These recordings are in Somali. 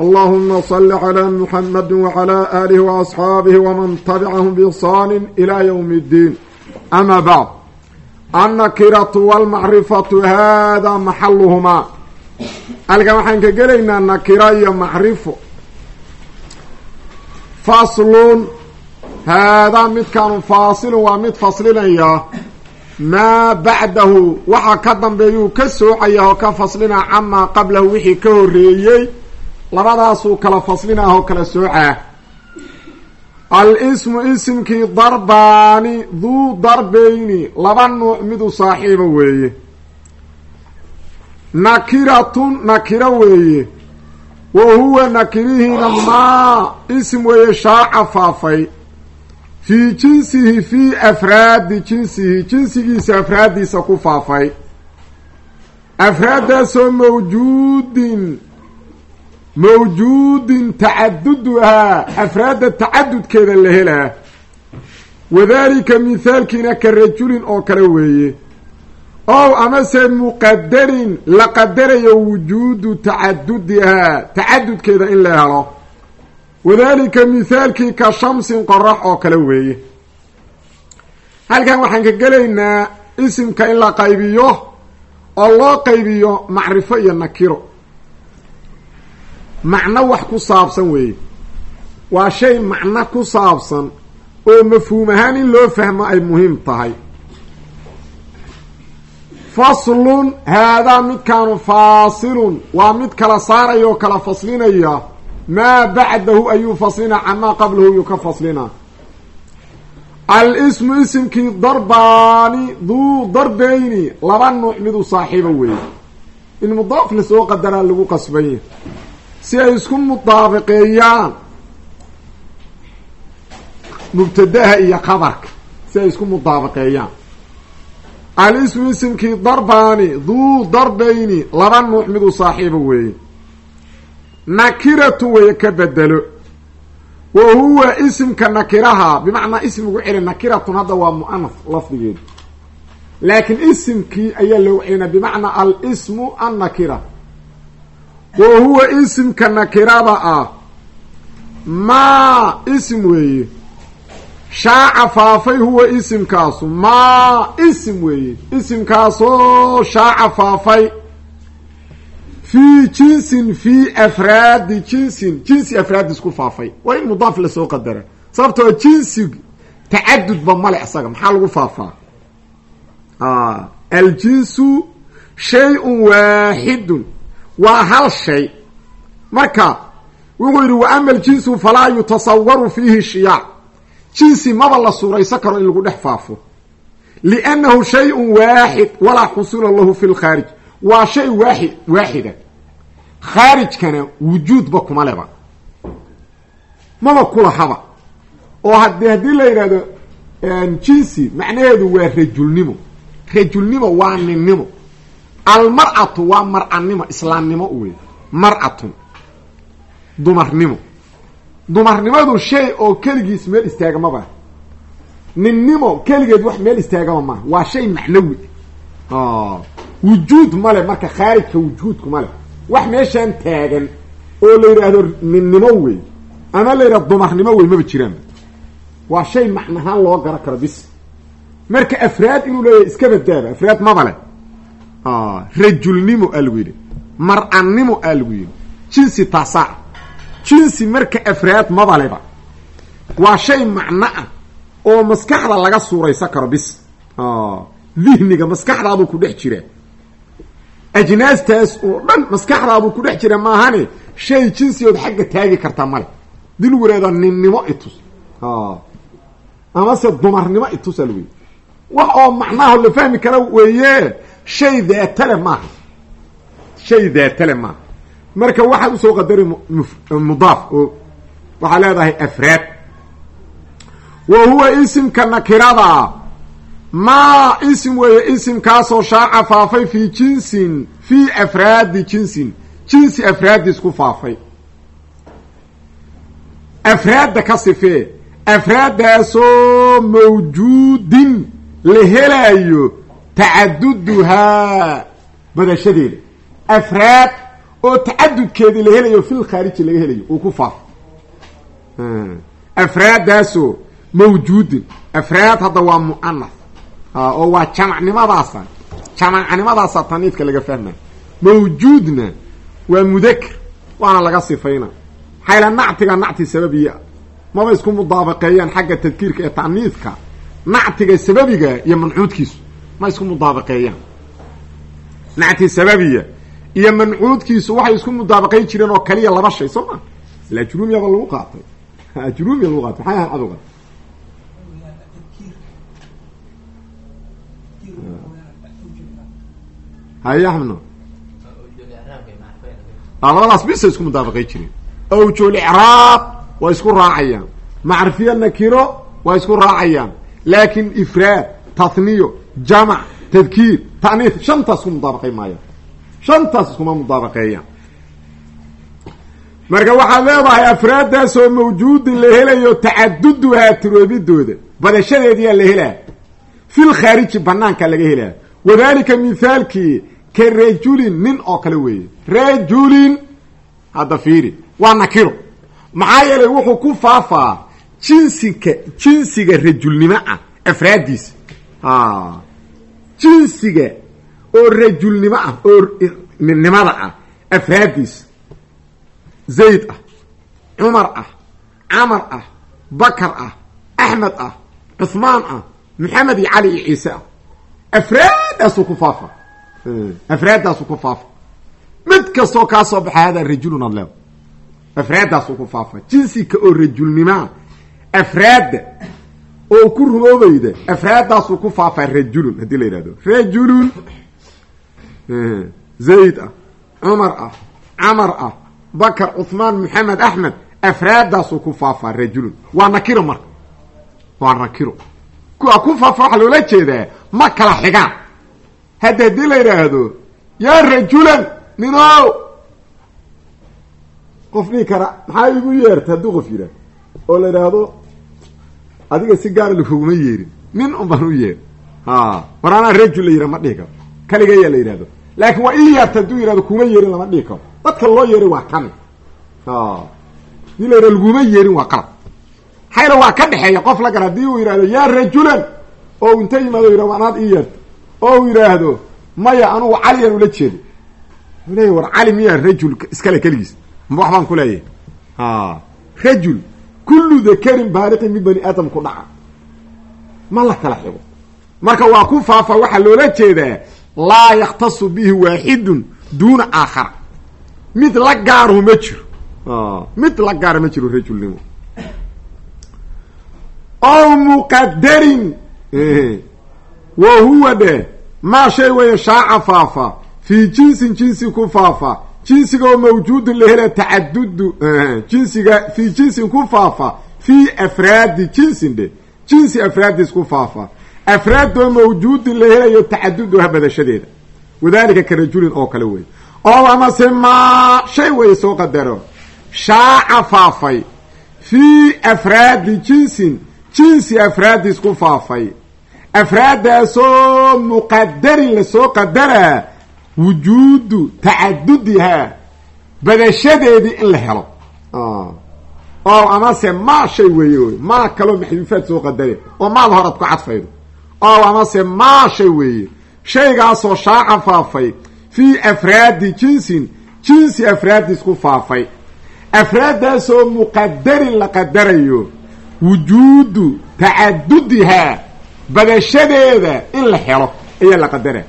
اللهم صل على محمد وعلى آله waasxaabihi ومن تبعهم biixsaani إلى يوم الدين أما bacd annakiratu walmacrifatu haadaa محلهما halkan waxaan ka gelaynaa nakira iyo macrifo faslun. Haadaa midkaanu faasilun waa mid faslinayaa maa bacdahu waxa ka dambeeyuu ka soocayaa oo ka faslinaa camaa qablahu wixii ka horreeyey labadaasuu kala faslinah oo kala soocaa. Al-ismu isimkii darbaani duu darbeyni laba nuuc midu saaxiiba weeye. Nakiratun nakiro weeye. Wa huwa nakirihiina maa isim weeye shaaca faafay. Fii jinsihi fii afraadi jinsihi jinsigiisa afraaddiisa ku faafay. Afraaddaasoo mawjuudin mawjuudin tacaduduhaa afraadda tacadudkeeda la helaa wadaalika mithaalkiina ka rajulin oo kale weeye ow amase muqadarin la qadarayo wujuudu tacadudihaa tacadudkeeda in la helo wadaalika mithaalkii ka shamsin qorax oo kale weeye halkan waxaan ka gelaynaa isimka in la qaybiyo oo loo qaybiyo macrifo iyo nakiro macno wax ku saabsan weeye. Waa shay macno ku saabsan oo mafhuum ahaan in loo fahmo ay muhiim tahay. Faslun haadaa midkaanu faasilun waa mid kala saaraya oo kala faslinaya maa bacdahu ayuu faslinaa camaa qablahu yuu ka faslinaa al-ismu isimkii darbaani duu darbeyni laba nuuc miduu saaxiibo weeye. In mudaaf la soo qadaraa lagu qasbanya si ay isku mudaabiqeeyaan mubtadaha iyo khabarka si ay isku mudaabiqeeyaan al-ismu isimkii darbaani duu darbeyni laba nuuc miduu saaxiibo weeye. Nakiratu weeye ka bedelo. Wa huwa isimka nakiraha bimacnaa ismigu celi nakiratun hadda waa mu'anaf lafdigeedu laakiin isimkii ayaa loogu celina bimacnaa al-ismu annakira wa huwa isimka nakirada ah. Maa isim weeye. Shaaca faafay huwa isimkaasu. Maa isim weeye. Isimkaasoo shaaca faafay. Fii jinsin fii afraadi jinsin. Jinsi afraadis ku faafay. Waa in mudaaf la soo qadara sababtoo jinsi tacadudba male isaga maxaa lagu faafaa? Aljinsu shay-un waaxidun waa hal shay. Marka wuxuu yidhi wa ama aljinsu falaa yutasawaru fiihi shiyaac jinsi maba la suuraysan karo in lagu dhex faafo. Liannahu shay-un waaxid walaa xusula lahu fi lkhaarij waa shay waaxid waaxida khaarijkana wujuudba kuma leba. Maba kulahaba oo hadi haddii la yidhahdo jinsi macnaheedu waa rajulnimo. Rajulnimo waa ninnimo almar-atu waa mar-animo islaamnimo wey mar-atun dumarnimo. Dumarnimadu shay oo keligiis meel istaaga maba ninnimo keligeed wax meel istaagaba maaha waa shay macnawi. Wujuud male marka khaarijka wujuudku male wax meeshaan taagan oo la yidhaahdo ninnimo wey ama la yidhahdo dumarnimo wey maba jiraan. Waa shay macnahaan loo garo karo bis. Marka afraad inuu leeyahay iska badaaba afraad maba le rajulnimo aa lagu yidhi. Mar-annimo aa lagu yidhi. Jinsi taasaa jinsi marka afraad mabaleba waa shay macno ah oo maskaxda laga suuraysan karo bis. Dihniga maskaxdaaduu ku dhex jiraa ajnaastaas oo dhan maskaxdaaduu ku dhex jira maahane shay jinsigood xagga taagi kartaa male. Dii lagu ninnimo itus. Amase dumarnimo itusa lagu yidhi. Wax oo macnaha la fahmi kara weeye shay daatale maaha shay daatale maaha marka waxaad u soo qadari mudaaf oo waxaa leedahay afraad. Wa huwa isimka nakirada. Maa isim weeye isimkaasoo shaaca faafay fii jinsin fii afraadi jinsin. Jinsi afraadiis ku faafay. Afraadda ka sifee afraaddaasoo mawjuudin la helaayo tacaduduhaa badashadeeda. Afraad oo tacadudkeedii la helayo fil khaariji laga helayo uu ku faafo afraaddaasoo mawjuudin. Afraad hadda waa mu'anas oo waa jamacnimadaasa. Jamacnimadaasa taniidka laga fahmaya mawjuudna waa mudaker waana laga sifayna xayla nactiga nacti sababiya maba isku mudaabaqeeyaan xagga tadkiirka ee taniidka. Nactiga sababiga iyo mancuudkiisu ma isku mudaabaqeeyaan nacti sababiya iyo mancuudkiisu waxay isku mudaabaqayn jireen oo kaliya laba shay soo ma? Ila jurumiyaba lagu qaatay. Jurumia lagu qaatay. Maxay ahayd aduga? Haye axmedno labadaas bisa isku mudaabaqay jireen. Awjul icraab waa isku raacayaan. Macrifiya nakiro waa isku raacayaan. Laakin ifraad tahniyo jamac tadkiir ta'niif shantaas isku mudaabaqay maayaan shantaas iskuma mudaabaqeeyaan marka waxaad leedahay afraaddaasoo mawjuudin la helayo tacaduduhaa tiroobidooda badashadeediyaa la helaa. Fil khaariji banaanka laga helaa. Wadalika mithaalkii ka rajulin nin oo kale weeye. Rajulin hadda fiiri waa nakiro maxaa yeelay wuxuu ku faafaa jinsiga jinsiga rajulnimo ah afraaddiisa jinsiga oo rajulnimo ah oo ninnimada ah afraaddiisa zayd ah cumar ah camar ah bakar ah axmed ah cuhmaan ah maxamed iyo cali iyo ciise ah. Afraaddaasuu ku faafa. Afraaddaasuu ku mid kastoo kaa soo baxa hadaa rajulun ad leeda afraaddaasuu ku faafa. Jinsika oo rajulnimaa afraadda oo ku rumoobayda afraaddaasuu ku faafaa rajulun haddii la yidhahdo rajulun. Zayd ah cumar ah camar ah bakar cuhmaan maxamed axmed afraaddaasuu ku faafaa rajulun. Waa nakiro marka. Waa nakiro. Kuwa ku faafa waxaa loola jeedaa ma kala xigaan. Hadda haddii la yidhaahdo yaa rajulan ninow qof dhihi kara maxaa igu yeerta hadduu qof yidhaah oo la yidhaahdo adiga si gaara lakuguma yeerin. Nin un baan u yeer. War anaa rajul la yidhah ma dhihi karo. Kaligayaa la yidhahdo laakiin waa ii yeerta hadduu yidhahdo kuma yeerin lama dhihi karo. Dadka loo yeeray waa kan. Hadii la yidhahdo laguma yeerin waa qalab. Xayla waa ka dhexeeya qof la gar haddii uu yidhahdo yaa rajulan oo inta yimaado yidhah anaad ii yeerta oo uu yidhaahdo maya anugu caliyaan ula jeedo u leeya war cali miyaa rajul iskale keligiis? Ma wax baan ku leeyahay. Rajul kullu dakarin baaliqin mid bani aadam ku dhaca. Ma la kala xigo. Marka waa ku faafa waxaa loola jeedaa laa yakhtasu bihi waaxidun duuna aakhara mid la gaaruhu ma jiro. Mid la gaara ma jiro rajulnimo. Ow muqadarin wa huwa dhe maa shay weeye shaaca faafa. Fii jinsin jinsi ku faafa jinsiga oo mawjuudun la hela tacadudu jinsiga fii jinsin ku faafa fii afraadi jinsin dhe jinsi afraaddiis ku faafa. Afraadoo mawjuudin la helayo tacaduduha badashadeeda. Wadalika ka rajulin oo kale wey oo amase maa shay weeye soo qadaro. Shaaca faafay. Fii afraadi jinsin jinsi afraaddiis ku faafay. Afraaddaasoo muqadarin la soo qadaraa wujuudu tacadudihaa badashadeedii in la helo. Oo amase maa shay weeye maa kaloo maxduufaad soo qadare. Oo maada horaad ku cadfaydo. Oo amase maa shay weeye. Shaygaasoo shaaca faafay. Fii afraadi jinsin jinsi afraaddiis ku faafay. Afraaddaasoo muqadarin la qadarayo wujuudu tacadudihaa badashadeeda in la helo. Ayaa la qadara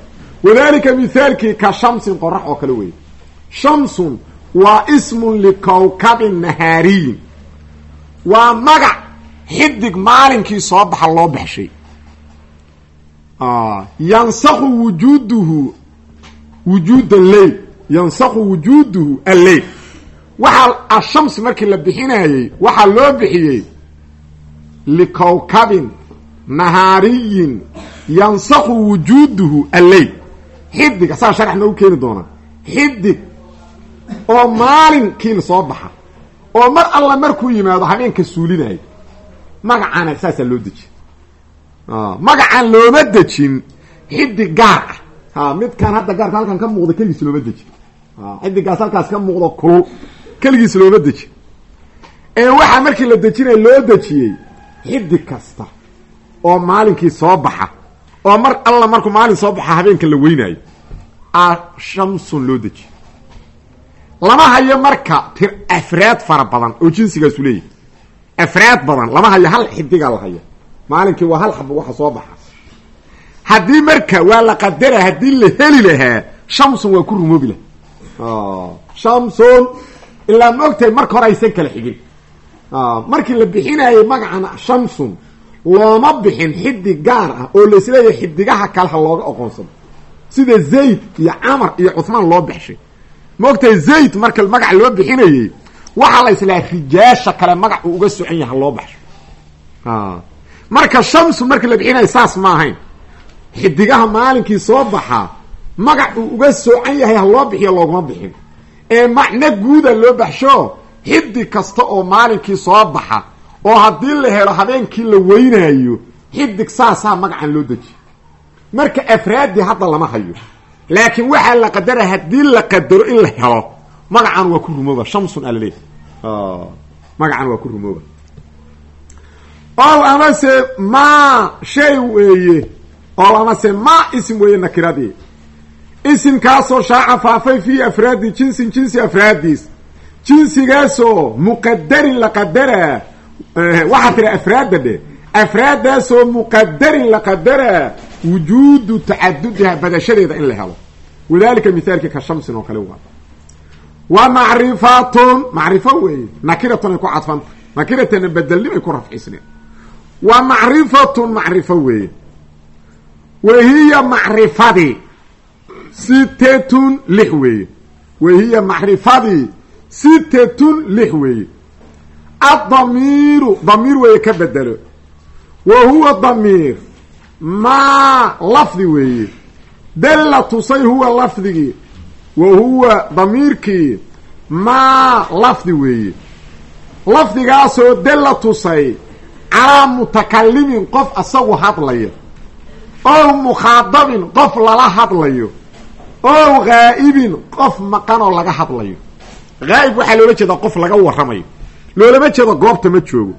wadalika mithaalkii ka shamsin qorax oo kale weeye shamsun waa ismun likawkabin nahaariyin waa magac xidig maalinkii soo baxa loo baxshay yansaqu wujuuduhu wujuud alleyl yansaqu wujuuduhu alleyl waxaa ashams markii la bixinayey waxaa loo bixiyey likowkabin nahaariyin yansaqu wujuuduhu alleyl xidig asaga sharax noogu keeni doonaa. Xidig oo maalinkiina soo baxa oo mar alla markuu yimaado habeenka suulinayo magacana saasaa loo dejiy magacan looma dejin. Xidig gaar ah. Midkaan hadda gaarka halkan ka muuqda keligiis looma dejin. Xidigaas halkaas ka muuqdo kulul keligiis looma dejin. Ee waxaa markii la dejinaya loo dejiyey xidig kasta oo maalinkii soo baxa oo mar alla markuu maalin soo baxa habeenka la weynaayo a shamsun loo dejiye lama hayo marka tir afraad fara badan oo jinsigaasu leeyahy afraad badan lama hayo hal xidigaa la haya maalinkii waa hal xaba waxa soo baxa. Haddii marka waa la qadara haddii la heli lahaa shamsun waa ku rumoobi laha shamsun. Ilaa ma ogtahay marka hore aysan kala xigin markii la bixinayay magacan shamsun looma bixin xidig gaar ah oo laisleeyahay xidigaha kale ha looga oqoonsado sida zayd iyo camar iyo cuhmaan loo bixshay. Ma ogtahay zayd marka magac loo bixinayey waxaa la islaha rijaasha kale magac uu uga socan yahay ha loo baxsho marka shamsu markii la bixinaya saas ma ahayn. Xidigaha maalinkii soo baxaa magac uu uga soocan yahay ha loo bixiyo looguma bixin. Ee macno guuda loo baxsho xidig kasta oo maalinkii soo baxa oo haddii la helo habeenkii la weynaayo xidig saasaa magacan loo dejiye marka afraadii hadda lama hayo. Laakiin waxaa la qadara haddii la qadaro in la helo magacan waa ku rumooba. Shamsun aa laleeyahy magacan waa ku rumooba. Ow amase ma shay weeye. Ow amase ma isim weeye nakiradii isimkaasoo shaaca faafay fii afraadi jinsin jinsi afraadiis jinsigaasoo muqadarin la qadaraa waxaa tira afraadda dhe afraaddaasoo muqadarin la qadaraa wujuudu tacadudiha badashadeeda in la helo. Wadalika mithaalkii ka shamsin oo kale waa. Wa macrifatun macrifo weeye nakiratun ku cadfanta nakiratana bedelnimay ku rafcisneen wa macrifatun macrifo weeye wa hiya macrifadii sitetun lix weeye wa hiya macrifadii sitetun lix weeye addamiiru damiir weeye ka bedelo. Wa huwa damiir. Maa lafdi weeye. Dalla tusay huwa lafdigii wa huwa damiirkii maa lafdi weeye. Lafdigaasoo dalla tusay calaa mutakalimin qof asagu hadlaya ow mukhaadabin qof lala hadlayo. Ow ghaa'ibin qof maqan oo laga hadlayo. Haa'ib waxaa loola jeedaa qof laga warramayo loolama jeedo goobta ma joogo.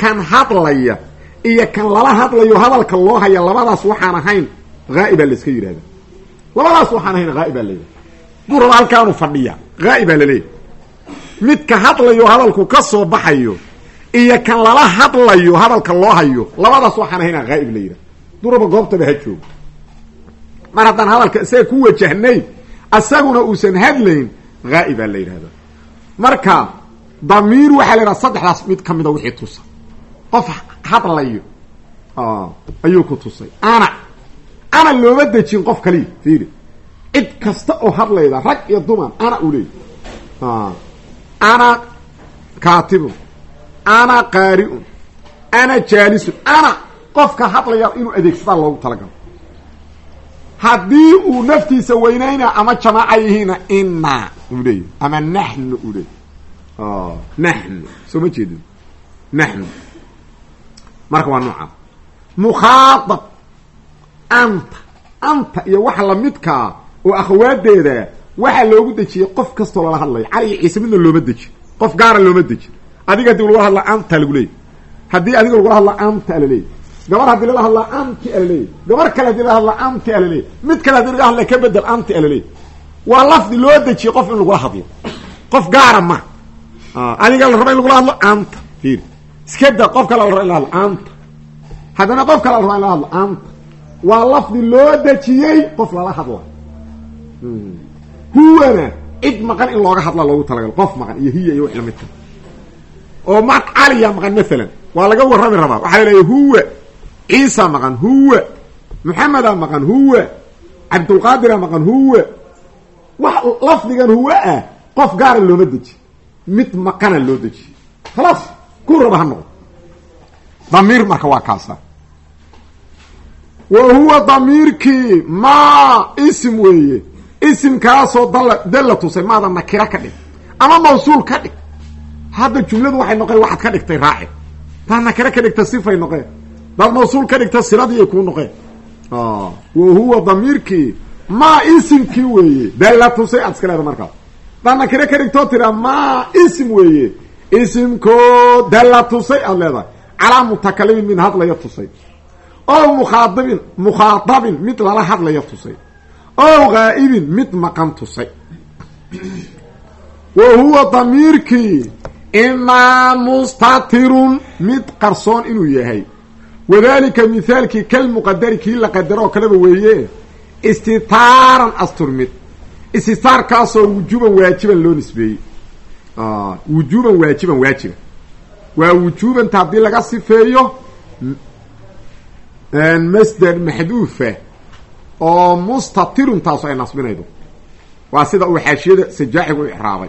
Kan hadlaya iyo kan lala hadlayo hadalka loo haya labadaas waxaan ahayn haa'ibaa la iska yidhahda labadaas waxaan ahayn haa'ibaa la yidhahda duu raba halkaanu fadhiya haa'ibaa laleeyahy midka hadlayo hadalku ka soo baxayo iyo kan lala hadlayo hadalka loo hayo labadaas waxaan ahayn haa'ib la yidhahda duu raba goobtaba ha joogo. Mar haddaan hadalka isaga ku wajahnayn asaguna uusan hadlayn haa'ibaa la yidhahda marka damiir waxaa la yidhaha saddexdaas mid ka mida wixii tusa qof hadlayo. Ayuu ku tusay. Ana ana looma dejin qof kaliya fiiri. Cid kasta oo hadlayda rag iyo dumar ana uu leeyay ana kaatibun ana qaari'un ana jaalisun ana qofka hadlaya inuu adeegsadaa loogu talagalo haddii uu naftiisa weynayna ama jamaaca yihiina ina uu leeyahy ama naxnu uu leeyay naxnu. Soo ma jeedin? Naxnu. Marka waa noocaas mukhaadab. Anta. Anta iyo waxa lamidkaa oo akhawaadeeda waxaa loogu dejiyey qof kastoo lala hadlayo cali ciise midna looma deji. Qof gaara looma deji. Adiga haddii lagula hadla anta lagu leeyay haddii adiga lagula hadla anta alaleeyay gabar haddii lala hadlaa anti alaleeyay gabar kale haddii lala hadlaa anti alaleeyay mid kale haddii laga hadla ka bedel anti alaleeyay waa lafdi loo dejiyey qof in lagula hadlo qof gaara ma adiga la raba in lagula hadlo anta fiiri. Iska da qof kale la raba in la hadlo anta haddana qof kale la raba in la hadlo anta waa lafdi loo dejiyey qof lala hadla huwana cid maqan in looga hadla loogu talagalo qof maqan iyo hiya iyo wix lamidka oo ma caliya maqan maalan waa laga warrami rabaa. Waxaa laleeya huwa. Ciisa maqan huwa. Maxameda maqan huwa. Cabdulqaadira maqan huwa. Wax lafdigan huwa ah qof gaara looma deji mid maqana loo dejiye khalaas ku raba ha noqdo damiir marka waa kaasa wa huwa damiirkii maa isim weeye. Isimkaasoo dal dalla tusay maada nakira ka dhig. Ama mawsuul ka dhig. Hadda jumladu waxay noqeen waxaad ka dhigtay raaci. Taa nakira ka dhigta sifay noqeen. Daad mawsuul ka dhigta siladii ay kuu noqeen. Wa huwa damiirkii maa isimkii weeye. Dalla tusay aad iska leeda markaas daad nakira ka dhigtoo tiraa maa isim weeye. Isimkoo dalla tusay aad leedahay. Calaa mutakalimin mid hadlaya tusay. O mukhaadabin mukhaadabin mid lala hadlaya tusay. O ghaa'ibin mid maqan tusay. Wa huwa damiirkii imaa mustatirun mid qarsoon inuu yahay. Wadalika mithaalkii kalmuqadari kii la qadaro oo kaleba weeye istitaaran asturmid istitaarkaasoo wujuuban waajiban loo nisbeeyey. Wujuuban waajiban waajiba waa wujuubanta haddii laga sifeeyo masder maxduufa oo mustatirun taasu ay nasbinaydo. Waa sida uu xaashiyada sajaaxigu u icraabay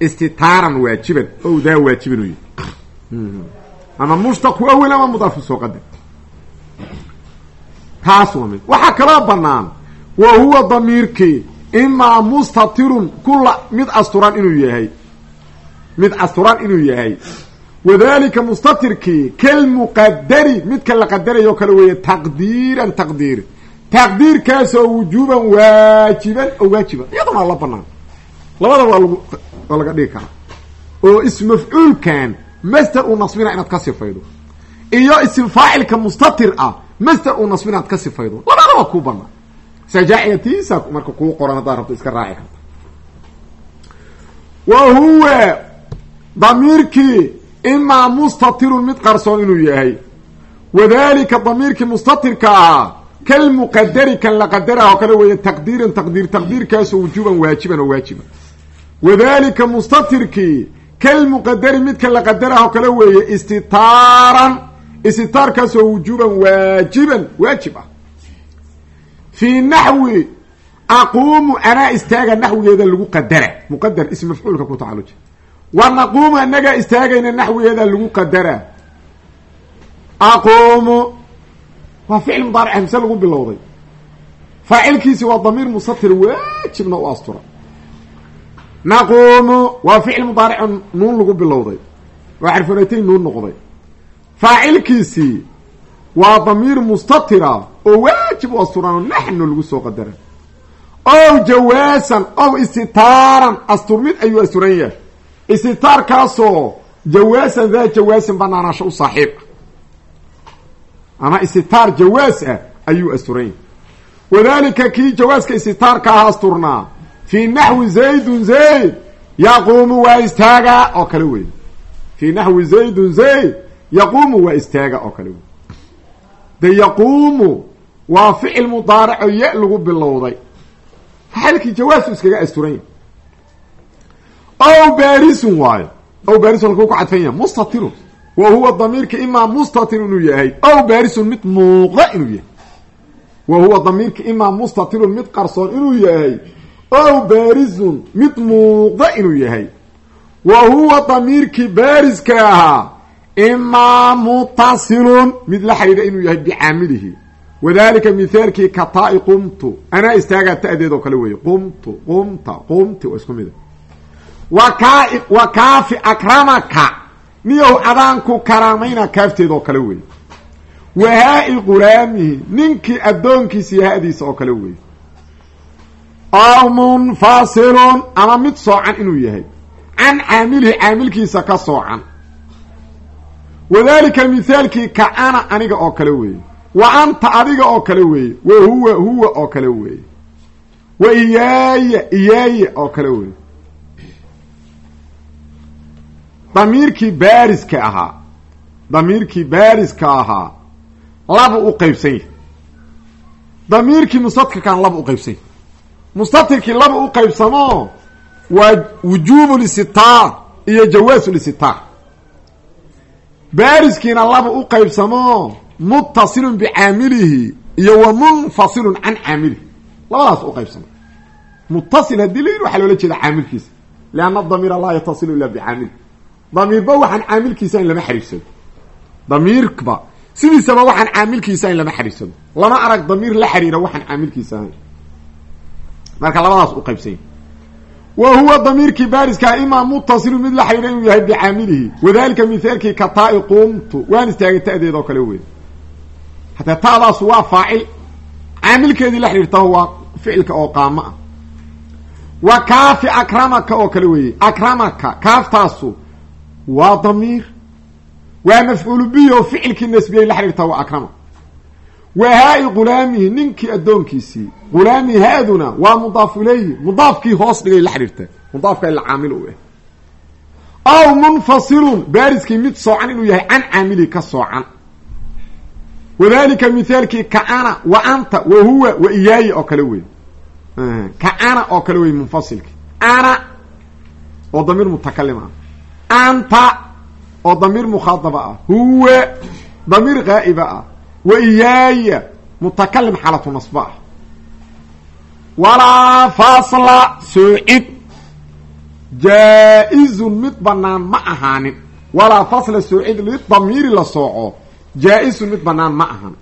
istitaaran waajiban ow daa waajiban uyi ama mushtaqu awel ama mudaafu soo qadar taas waa mid. Waxaa kaloo banaan wa huwa damiirkii imaa mustatirun kula mid asturan inuu yahay mid asturan inuu yahay wadalika mustatirkii kalmuqadari midka la qadarayo kale weeye taqdiiran taqdiir taqdiirkaasoo wujuuban waajiban oo waajiban iyadana la banaan labada waa lagu waa laga dhigi karaa oo ismafcuulkan master uu nasbina inaad ka sifaydo iyo ism faacilka mustatir ah master uu ka sifaydo labada waa kuu banaan sajaaciyatiisa marka kuu qoran haddaad rabto iska raaci karta wa huwa damiirkii imaa mustatirun mid qarsoon inuu yahay. Wadalika damiirkii mustatirka ahaa kalmuqadari kan la qadaraha oo kale weeye taqdiiran taqdiir taqdiirkaasoo wujuuban waajiban oo waajiba wadalika mustatirkii kalmuqadari midka la qadaraha oo kale weeye istitaaran istitaarkaasoo wujuuban waajiban waajib ah fii naxwi aquumu anaa istaaga naxwigeeda lagu qadara muqadar ism mafcuulka ku tacaluja wa naquumu anagaa istaagayna naxwigeeda lagu qadara aquumu waa ficil mudaaric hamse lagu bilowday faacilkiisi waa damiir musatir waajibna u astura naquumu waa ficil mudaaric nuun lagu bilowday waa xarfunaytayn nuun noqday faacilkiisii waa damiir mustatira oo waajib u asturanoo naxnu lagu soo qadara ow jawaasan ow istitaaran asturmid ayuu asturan yahay. Istitaarkaasoo jawaasan daa jawaasin banaanaasho u saaxiib. Ama istitaar jawaas ah ayuu asturan yahay. Wadalika kii jawaaska istitaarka ah asturnaa fii naxwi zaydun zayd yaquumu waa istaaga oo kale wey fii naxwi zaydun zayd yaquumu waa istaaga oo kale wey de yaquumu waa ficil mudaarico ya lagu bilowday. Xalkii jawaasu iskaga asturan yahay ow baarisun waayo. Ow baarisun halkuu ku cadfan yahay. Mustatirun. Wa huwa damiirka imaa mustatir inuu yahay. Ow baarisun mid muuqa inuu yahay. Wa huwa damiirka imaa mustatirun mid qarsoon inuu yahay. Ow baarisun mid muuqa inuu yahay. Wa huwa damiirkii baariska ahaa imaa mutasilun mid la xidhiidha inuu yahay bicaamilihi wadalika mithaalkii kataa-i qumtu. Anaa istaagaa ta'deed oo kale weeye. Qumtu qumta qumti waa isku mida wa kaa wa kaafi akramaka. Niyow adaanku karaamayna kaafteed oo kale weeye. Wahaa-i qulaamihi ninkii addoonkiisii ha-diisa oo kale weeye. Aw munfasilun ama mid soocan inuu yahay. Can caamilihi caamilkiisa ka soocan. Wadalika mithaalkii ka ana aniga oo kale weeye wa anta adiga oo kale weeye. Wa huwa huwa oo kale weeye. Wa iyaaya iyaaya oo kale weeye. Damiirkii baariska ahaa damiirkii baariska ahaa laba u qaybsan yahy damiirkii mustatirkan laba u qaybsan yahy mustatirkii laba u qaybsamo waa wujuubu lisitaar iyo jawaasu lisitaar baariskiina laba u qaybsamo mutasilun bicaamilihi iyo wa munfasilun can caamilihi. Labadaas u qaybsamo mutasil haddii la yidhi waxaa loola jeeda caamilkiisa. Lianna damiira laa yatasilu ila bicaamili damiirba waxaan caamilkiisa in lama xariirsado. Damiirba sidiisaba waxaan caamilkiisa ahayn lama xariirsado. Lama arag damiir la xiriira waxaan caamilkiisa ahayn. Marka labadaas u qaybsanya wa huwa damiirkii baariska imaa mutasilu mid la xiriira inuu yahay bicaamilihi. Wadalika mithaalkii ka taai qumtu waan istaagay ta'deed oo kale wey haddee ta'daas waa faacil caamilkeedii la xidhiirta waa ficilka oo qaamo ah wa kaafi akramaka oo kale weeye akramaka kaaftaasu waa damiir waa mafcuulu bihi oo ficilkii nasbiyey la xidhiirta waa akrama. Wa haai ghulaamihi ninkii addoonkiisii ghulaami haaduna waa mudaafu ilayhi mudaafkii hoos dhigay la xidhiirta mudaafka ila caamil u ah aw munfasilun baariskii mid soocan inuu yahay can caamilihi ka soocan wadalika mithaalkii kaana wa anta wa huwa wa iyaayi oo kale wey kaana oo kale wey munfasilki ana oo damiir mutakalim ah. Anta oo damiir mukhaadaba ah. Huwa damiir gaa'iba ah. Wa iyaaya mutakalim xaalatu nasba ah. Walaa fasla soocid jaa-izun mid banaan ma ahaanin. Walaa fasla soocid lidamiiri la sooco jaa-isun mid banaan ma ahan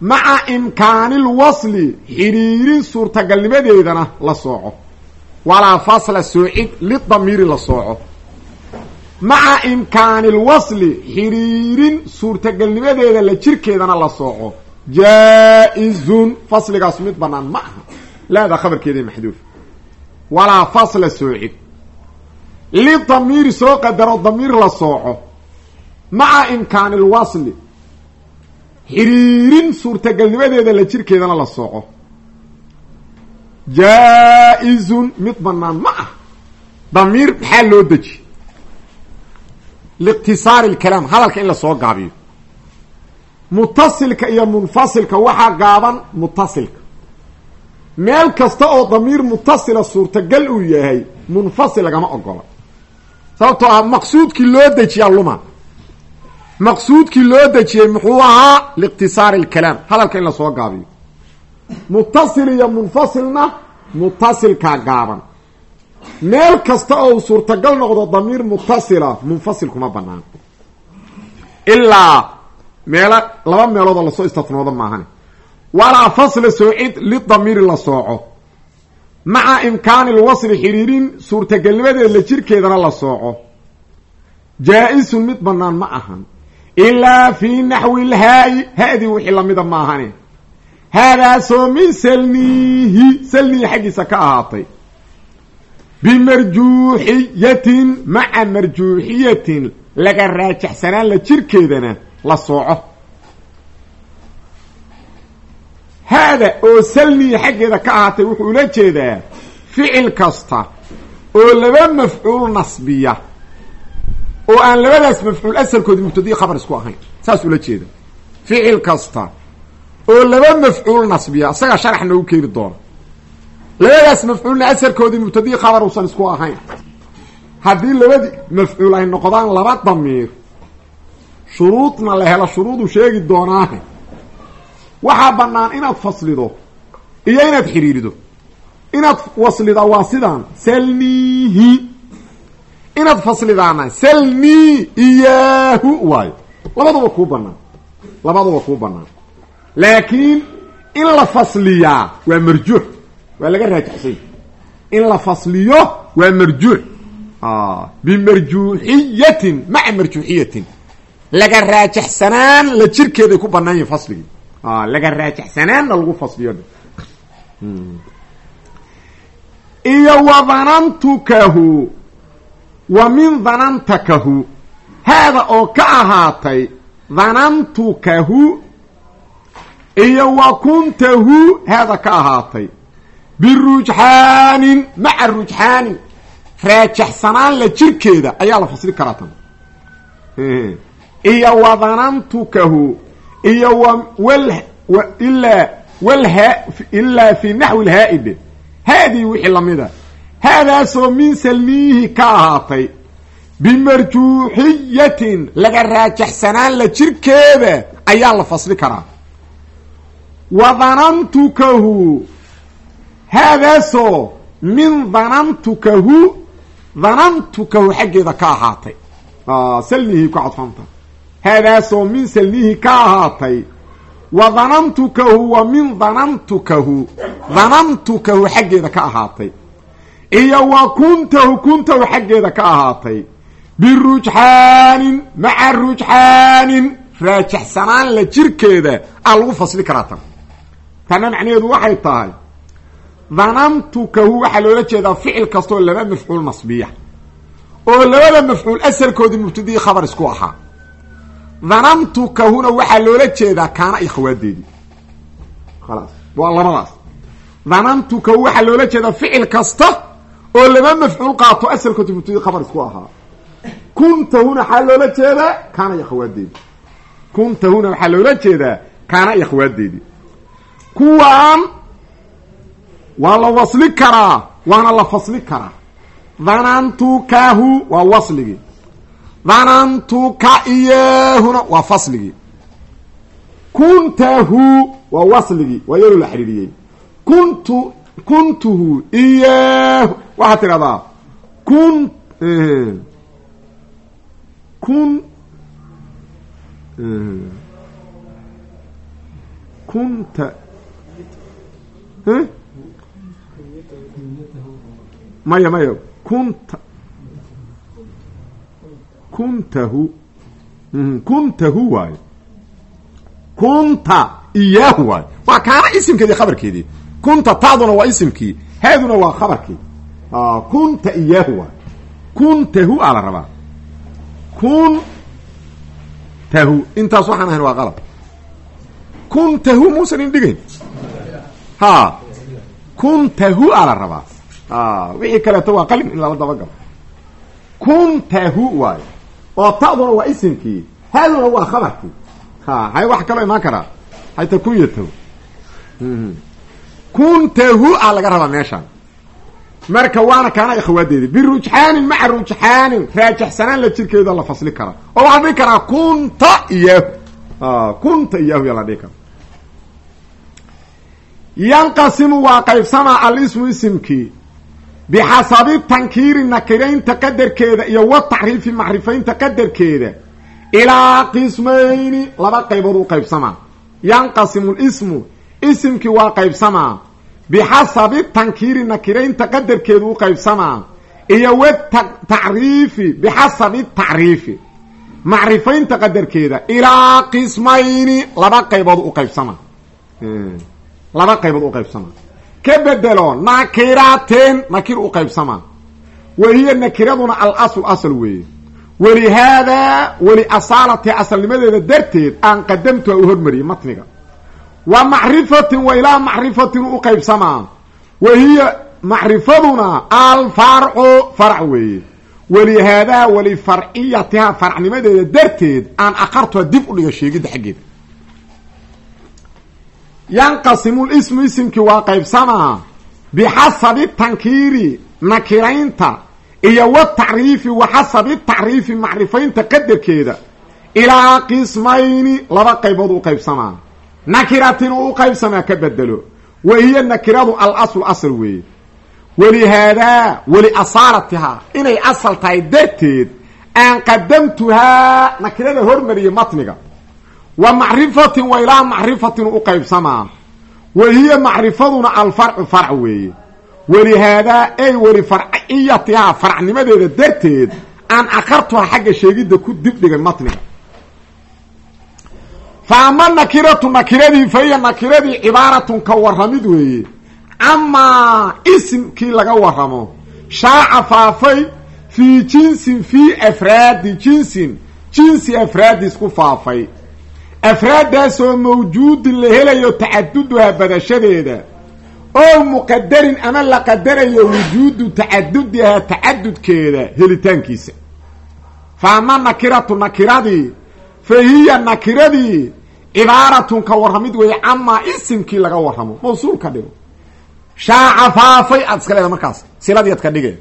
maca imkaanilwasli xidhiirin suurtagalnimadeedana la sooco walaa fasla soocid lidamiiri la sooco maca imkaanilwasli xidhiirin suurtagalnimadeeda la jirkeedana la sooco jaa-izun fasligaas mid banaan ma aha laada khabarkeeda maxduuf walaa fasla soocid lidamiiri soo qadaro damiir la sooco maca imkaani lwasli xiriirin suurtagalnimadeeda la jirkeedana la sooco. Jaa-izun mid banaan ma ah damiir maxaa loo deji? Liiqtisaari lkalaam hadalka in la soo gaabiyo. Mutasilka iyo munfasilka waxaa gaaban mutasilka. Meel kasta oo damiir mutasila suurtagal uu yahay munfasil lagama ogola sababtoo ah maqsuudkii loo dejiyaa luma maqsuudkii loo dejiyey muxuu ahaa liiqtisaari lkalaam hadalka in la soo gaabiyo. Mutasil iyo munfasilna mutasilkaa gaaban. Meel kasta oo uu suurtagal noqdo damiir mutasila munfasil kuma banaan ilaa meelo laba meelood oo la soo istatnoodo maahan walaa fasla soocid lidamiiri la sooco. Maca imkaani lwasli xiriirin suurtagalnimadeed la jirkeedana la sooco. Jaa-isun mid banaan ma ahan ilaa fii naxwi lhaa-i ha-dii wixii lamida maahane haadaasoo min salniihi salnihi xaggiisa ka ahaatay bimarjuuxiyatin maca marjuuxiyatin laga raajaxsanaan la jirkeedana la sooco haada oo salnihi xaggeeda ka ahaatay wuxuu ula jeedaa ficil kasta oo laba mafcuul nasbiya oo aan labadaas mafcuul asalkoodi mubtadii khabar isku ahayn. Saas ula jeeda ficil kasta oo laba mafcuul nasbiya isagaa sharax noogu keeni doona. Labadaas mafcuulna asalkoodii mubtadii khabar uusan isku ahayn. Haddii labadii mafcuul ay noqdaan laba damiir shuruudna la helo shuruuduu sheegi doonaahe. Waxaa bannaan inaad faslido iyo inaad xidhiirido inaad waslida waa sidaan salniihi inaad faslidaana salnii iyaahu waayo labaduba kuu banaan labaduba kuu banaan laakiin in la fasliyaa waa marjuux waa laga raajaxsanya in la fasliyo waa marjuux bimarjuuxiyatin maca marjuuxiyatin laga raajaxsanaan la jirkeeday ku banaan yihiin fasligii laga raajaxsanaanna lagu fasliyo. Iyo wa danantukahu wa min danantakahu haada oo ka ahaatay danantukahu iyo wa kuntahu haada ka ahaatay. Birujxaanin maca rujxaanin raajaxsanaan la jirkeeda ayaa la fasli karaa tan. Iyo wa danantukahu iyo w ilaa wlha ilaa wixii lamida haadaasoo min salniihi ka ahaatay bimarjuuxiyatin laga raajaxsanaan la jirkeeda ayaa la fasli karaa. Wa danantukahu haadaasoo min danantukahu danantukahu xaggeeda ka ahaatay. Salnihi ku cadfanta haadaasoo min salnihi ka ahaatay wa danantukahu wa min danantukahu danantukahu xaggeeda ka ahaatay iyo wa kuntahu kuntahu xaggeeda ka ahaatay. Birujxaanin maca rujxaanin raajaxsanaan la jirkeeda aa lagu fasli karaa tan. Tanna macnaheedu waxay tahay danantukahu waxaa loola jeedaa ficil kastoo laba mafcuul nasbiya oo labada mafcuul asalkoodii mubtadii khabar isku ahaa. Danantukahuna waxaa loola jeedaa kaana iyo khawaadeedii khalaas waa labadaas. Danantukahu waxaa loola jeedaa ficil kasta oo laba mafcuul qaato asalkoodii mubtadii khabar isku ahaa. Kuntahuna waxaa loola jeedaa kaana iyo khawaadeedii kuntahuna waxaa loola jeedaa kaana iyo khawaadeedii kuwaan waa la wasli karaa waana la fasli karaa. Danantukahu waa wasligii danantuka iyaahuna waa fasligii kuntahu waa wasligii waa iyadoo la xidhiiriyey kuntu kuntuhu iyaahu waxaad tidhahdaa kun kun kunta maya maya kunta kuntahu kuntahu waayo kunta iyaahu waayo waa kaana isimkeedii khabarkeedii. Kunta taaduna waa isimkii. Haaduna waa khabarkii kunta iyaahu waayo kuntahu aa la rabaa kun tahu intaas waxaan ahayn waa qalab. Kuntahu muusan indhigayn ha. Kuntahu aa la rabaa wixii kaleeto waa qalin in lala dabagalo. Kuntahu waayo oo ta'duna waa isimkii. Haaduna waa khabarkii. Ha hay wax kaloo imaan karaa hayta kunyatahu kuntahu aa laga rabaa meeshaan marka waana kaana ikhawaadeedi birujxaanin maca rujxaanin raajaxsanaan la jirkeeda la fasli karaa oo waxaa dhihi karaa kunta iyaahu. Kunta iyaahu yaa la dhihi karaa. Yanqasimu waa qaybsamaa alismu isimkii. Bixasabi tankiiri nakiraynta qadarkeeda iyo wa tacriifi macrifaynta qadarkeeda ilaa qismayni. Laba qaybood u qaybsamaa. Yanqasimu lismu isimkii waa qaybsamaa bixasabi tankiiri nakiraynta qadarkeedu u qaybsamaa iyo wa tacriifi bixasabi tacriifi macrifaynta qadarkeeda ilaa qismayni laba qaybood u qaybsamaa laba qaybood u qaybsamaa ka bedelo nakiraten nakir u qaybsamaa wa hiya nakiraduna alasl asl weeye walihaadaa weli asaalati asalnimadeeda darteed aan qadamtuha u hormariyey matniga wa macrifatin wa ilaa macrifatin u qaybsamaa wa hiya macrifaduna alfarcu farc weeye. Walihaadaa walifarciyatiha farcnimadeeda darteed aan aqartuha dib u dhiga sheegidda xaggeeda yanqasimu lismu isimkii waa qaybsamaa bixasabi tankiiri nakiraynta iyo wa tacriifi wa xasabi tacriifi macrifaynta qadarkeeda ilaa qismayni laba qaybood u qaybsamaa nakiratin uu u qaybsamaa ka bedelo. Wa hiya nakiradu alaslu asal weeye. Walihaadaa weli asaalatihaa inay asal tahay darteed aan qadamtuhaa nakirada hormariye matniga. Wa macrifatin wa ilaa macrifatin u qaybsamaa. Wa hiya macrifaduna alfarcu farc weeye. Walihaadaa ay weli farciyatihaa farcnimadeeda darteed aan akartuha xagga sheegidda ku dibdhigay matniga fa ama nakiratu nakiradii fa hiya nakiradii cibaaratun ka waramid weeye camaa isimkii laga waramo shaaca faafay fii jinsin fii afraadi jinsin jinsi afraadis ku faafay afraaddaasoo mawjuudin la helayo tacaduduha badashadeeda oo muqadarin ama la qadarayo wujuudu tacadudiha tacadudkeeda helitaankiisa fa ama nakiratu nakiradii fa hiya nakiradii cibaaratun ka warramid weeye camaa isimkii laga warramo mawsuul ka dhigo shaaca faafay aad iska leeda markaas siladii ad ka dhige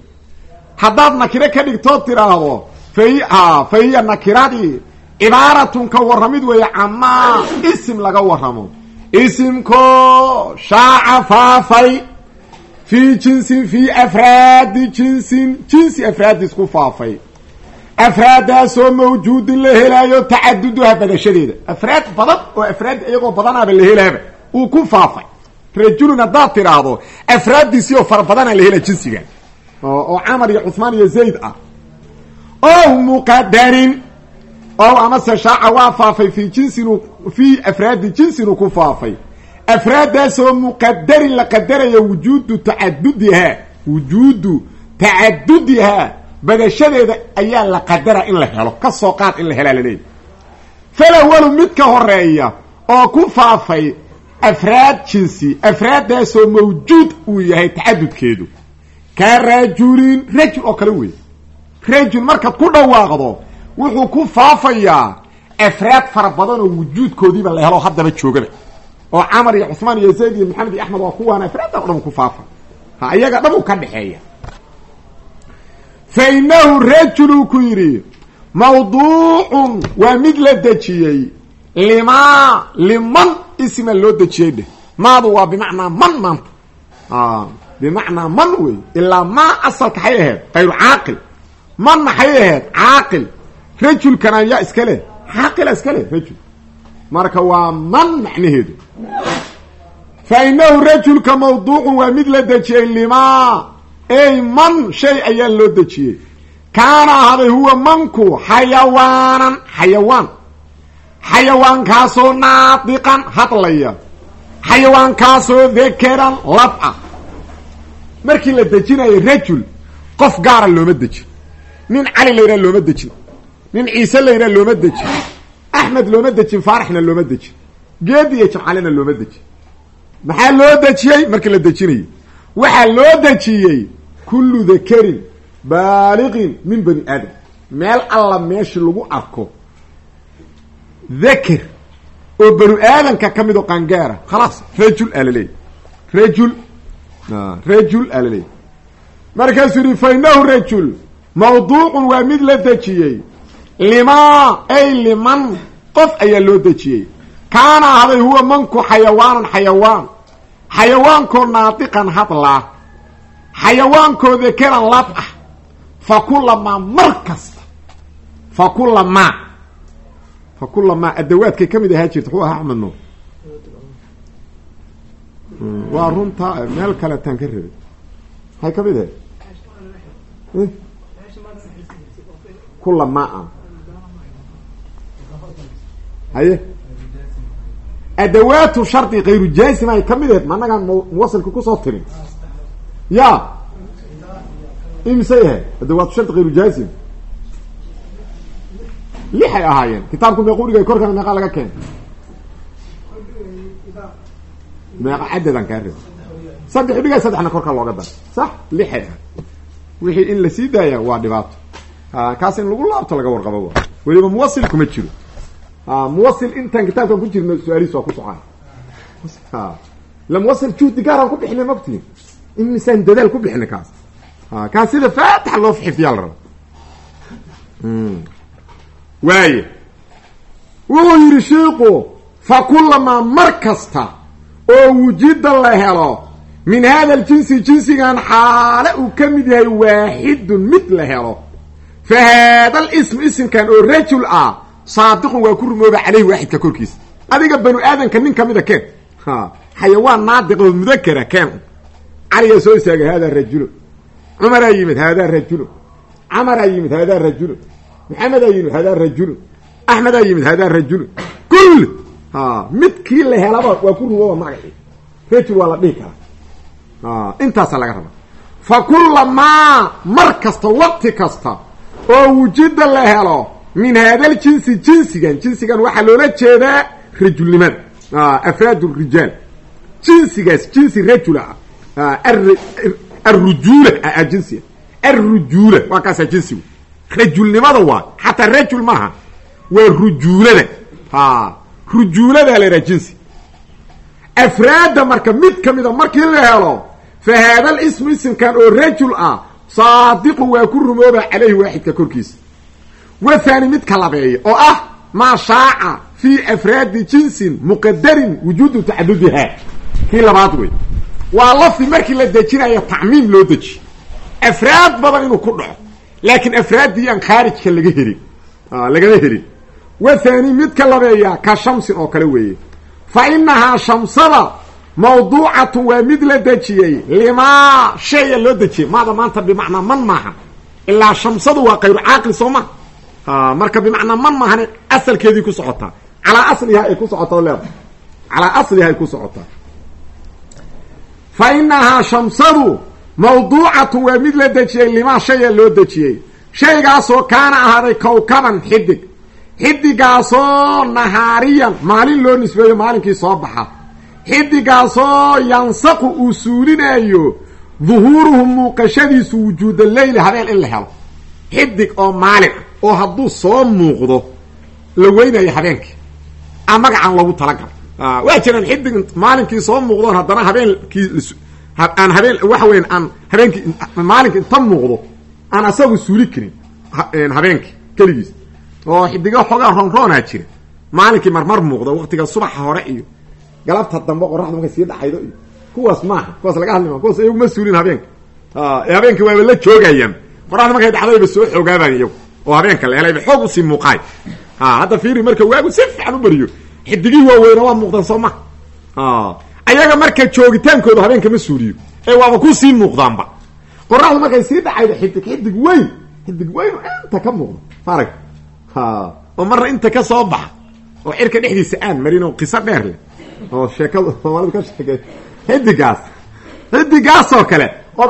haddaad nakiro ka dhigtoo tiraahdo fa fa hiya nakiradii cibaaratun ka warramid weeye camaa isim laga warramo isimko shaaca faafay fii jinsin fii afraadi jinsin jinsi afraadis ku faafay afraadaasoo mawjuudin la helaayo tacaduduha badashadeeda afraad badan oo afraad iyagoo badanaaba la helaaba uu ku faafay rajulun haddaad tidhaahdo afraaddiisii oo fara badanaa la hela jinsigan oo camar iyo cuhmaan iyo zayd ah o muqadarin o amase shaaca waa faafay fi jinsin fii afraadi jinsinuu ku faafay afraaddaasoo muqadarin la qadarayo wujuudu tacadudihaa wujuudu tacadudihaa badashadeeda ayaa la qadara in la helo ka soo qaad in la helaa laleeyahy falawalu mid ka horreeya oo ku faafay afraad jinsi afraaddaasoo mawjuud uu yahay tacadudkeedu. Ka rajulin rajul oo kale wey rajul markaad ku dhawaaqdo wuxuu ku faafayaa afraad fara badan oo wujuudkoodiiba la helo haddaba joogaba oo camar iyo cusmaan iyo zayd iyo maxamed iyo axmed waa kuwaana afraadda o dhan ku faafa ha iyaga dhan u ka dhexeeya fa inahu rajuluu ku yidhi mawduucun waa mid la dejiyey limaa liman isma loo dejiyey dheh maadu waa bimacnaa man maanta bimacnaa man wey ilaa maa asalka xay ahayd kayru caaqil man maxay ahayd caaqil rajulkana yaa iska leh caaqila iska leh rajul marka waa man macnaheedu fa inahu rajulka mawduucun waa mid la dejiyey limaa ey man shay ayaa loo dejiyey. Kaana ahaaday huwa manku xayawaanan xayawaan. Xayawaankaasoo naadiqan hadlaya. Xayawaankaasoo dekeran lab ah markii la dejinayo rajul qof gaara looma dejin nin cali la yidhaha looma dejin nin ciise la yidhaha looma dejin axmed looma dejin faaraxna looma dejin geedi iyo jamcalena looma dejin maxaa loo dejiyey? Markii la dejinayay waxaa loo dejiyey kullu dakarin baaliqin min bani aadam. Meel alla meeshii lagu arko. Daker oo banu aadamka ka mid oo qangaara khalaas rajul aa laleeyahy rajul rajul aa laleeyahy markaasuu yihi fa inahu rajul mawduucun waa mid la dejiyey. Limaa ay liman qof ayaa loo dejiyey. Kaana ahday huwa manku xayawaanan xayawaan xayawaankoo naadiqan hadlaa xayawaankoo dekeran lab ah. Fa kulamaa mar kasta. Fa kulamaa fa kulamaa adawaadkay ka mid ahaa jirta. Xuu ahaa axmed nuur. Waa runta meel kale taan ka rabay maxay ka mid ahayd kulamaa haye adawaatu shardi kayru jaasima ay ka mid ahayd ma annagaan muwasilka ku soo tirin ya imisay ahayd adawaatu shardi kayru jaasim lixay ahaayeen kitaabku meequriga korkana meeqa laga keena meeqa cadadaan kaa raba saddex udhigaa saddexna korkaa looga dara sax lixay ahay wixii in la sii daaya waa dhibaato kaas in lagu laabto laga warqabo weliba muwasil kuma jiro muwasil intaan kitaabkan ku jirno su'aalihiis waa ku socaan. La muwasil juhdi gaaraan ku bixina mogtiin in misaan dadaal ku bixina kaas. Kaas sida faataxa loo xifdiyaa la raba waaye wuxuu yidhi shiiku fa kulamaa mar kasta oo wujida la helo min hada aljinsi jinsigan xaale uu ka mid yahay waaxidun mid la helo. Fa haada alism isimkan oo ah saadiqun waa ku rumooba caleyhi waaxidka korkiisa adiga banu aadamka nin kamida keen. Xayawaan naadiq oo mudakara keen caliyaa soo istaagay hada rajulo cumaraa yimid hada rajulo camaraa yimid hada rajulo maxamedaa yimid hada rajulo axmedaa yimid hada rajulo kul! Midkii la helaba waa ku rumooba magacii rajul waa la dhihi karaa. Intaasa laga rabaa fa kulamaa mar kasta waqti kasta oo wujida la helo min haadal jinsi jinsigan jinsigan waxaa loola jeedaa rajulnimada afraad rijaal. Jinsigaas jinsi rajula. Ah arujuula a jinsia arujuula waa kaasaa jinsigu rajulnimada waa xataa rajul maaha waa rujuulada rujuuladaa la yidhaha jinsi. Afraadda marka mid ka mida markii la helo fa haadal ismu isimkan oo rajul ah saadiqu waa ku rumooba caleyhi waaxidka korkiisa wathani midka labeeya oo ah maa shaaca fii afraadi jinsin muqadarin wujuudu tacadudihaa kii labaad wey waa lafdi markii la dejinayo tacmiim loo dejiyo afraad badan inuu ku dhaco laakiin afraaddii aan khaarijka laga helin lagama helin wathani midka labeeya ka shamsin oo kale weeye. Fa inahaa shamsada mawduucatun waa mid la dejiyey limaa shaya loo dejiyey maada maanta bimacnaa man maahan. Ilaa shamsadu waa kayru caaqil soo marka bimacnaa man maahan asalkeedii ku socotaa calaa asliha ay ku socotaa leeda calaa asliha ay ku socotaa fa inahaa shamsadu mawduucatun waa mid la dejiyey limaa shaya loo dejiyey. Shaygaasoo kaana ahaaday kowkaban xidig. Xidigaasoo nahaariyan maalin loo nisbeeyo maalinkii soo baxa. Xidigaasoo yansaqu uu suulinayo duhuuruhu muuqashadiisu wujuuda leyli habeen in la helo. Xidig oo maalin. ah oo hadduu soo muuqdo la weynayo habeenkii. A magacan loogu talagal waa jiraan xidig maalinkii soo muuqdoon haddana habeenkii aan habeen waxa weyan aan habeenkii maalinka inta muuqdo aan asagu suuli karin habeenkii keligiis. Oo xidigo xoogaa roonroonaa jira. Maalinkii marmar muuqdo waqtiga subaxa hore iyo galabta dambe qoraxda markay sii dhacaydo iyo kuwaas maaha kuwaas laga hadli ma kuwaas iyagu ma suulin habeenka habeenka waaba la joogayaan. Qoraxda markay dhacdayba soo xoogaabaan iyagu oo habeenka la helayba xoog u sii muuqaay hadda fiiri marka waagu si fiican u bariyo xidigihii waaweyna waa muuqdaan soo ma. Ayaga marka joogitaankooda habeenka ma suuliyo ee waaba ku sii muuqdaanba. Qoraxda markay sii dhacaydo xidig xidig weyn xidig weyn inta ka muuqda. Arag oo marna inta ka soo baxa oo cirka dhexdiisa aan marin oo qiso dheer leh. Oo sheekada soomaalida ka sheekey xidigaas xidigaasoo kale or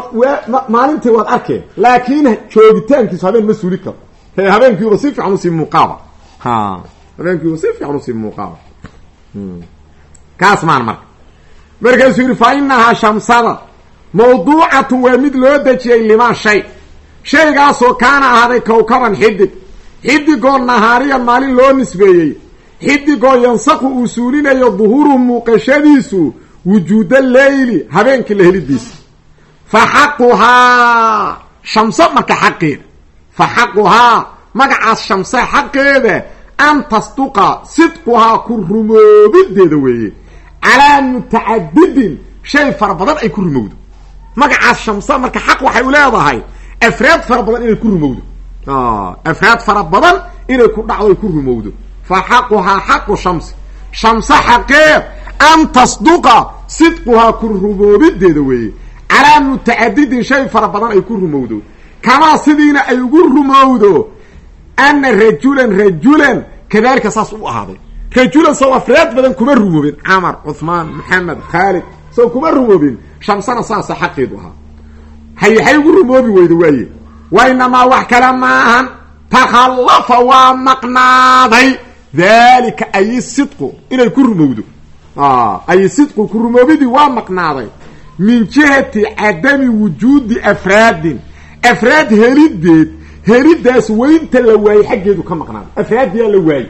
maalintii waad arkeen laakiin joogitaankiisu habeen ma suuli karo habeenkiiba si fiican u sii muuqaaba. Habeenkiiba si fiican u sii muuqaaba. Kaas maan marka. Markaasuu yidhi fa inahaa shamsada mawduucatun waa mid loo dejiyey limaa shay. Shaygaasoo kaana ahaaday kowkaban xidig. Xidigoo nahaariyan maalin loo nisbeeyey. Xidigoo yansaqu uu suulinayo duhuuru muuqashadiisu wujuuda leyli habeenkii la helidiisa fa xaquhaa. Shamso marka xaqeeda fa xaquhaa magacaas shamse xaqeeda an tasduqa sidquhaa ku rumoobideeda weeye calaa mutacadidin shay fara badan ay ku rumowdo magacaas shamse marka xaq waxay u leedahay afraad fara badan inay ku rumowdo afraad fara badan inay ku dhacdo ay ku rumowdo fa xaquhaa xaqu shamsi shamse xaqeed an sidquhaa ku rumoobideeda weeye calaa mutacadidin shay fara badan ay ku rumowdo kamaa sidiina ay ugu rumowdo ana rajulan rajulan kadalika saas u ahaaday rajulan sow afraad badan kuma rumoobin camar cuhmaan maxamed khaalid sow kuma rumoobin shamsana saasa xaqeedu ahaa hayxay ugu rumoobi weyda waaye wa inamaa wax kale maahan takhallafa waa maqnaaday daalika ay sidqu inay ku rumowdo ay sidqu ku rumoobidii waa maqnaaday min jihati cadami wujuudi afraadin afraad helideed helidaas weynta la waayey xaggeedu ka maqnaaday afraaddiyaa la waayey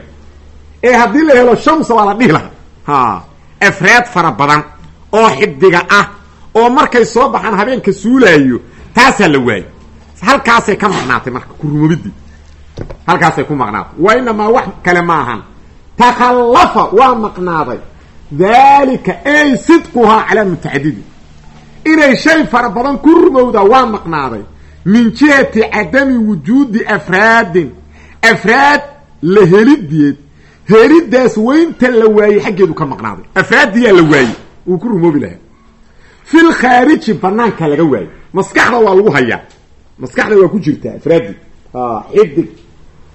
ee haddii la helo shamsa waa la dhihi lahaa. Afraad fara badan oo xidiga ah oo markay soo baxaan habeenka suulaayo taasaa la waayey halkaasay ka maqnaatay marka ku rumoobidii halkaasay ku maqnaatay. Wa inamaa wax kale ma ahan. Takhallafa waa maqnaaday. Daalika ay sidquhaa calaa mutacadidi inay shay fara ku rumowdaa waa maqnaaday min jihati cadami wujuudi afraadin. Afraad la helideed helidaas weynta la waayey xaggeedu ka maqnaaday. Afraaddiyaa la waayey uu ku rumoobi lahaa. Fil khaariji banaanka laga waayey. Maskaxda waa lagu hayaa. Maskaxda waa ku jirtaa afraadi xidig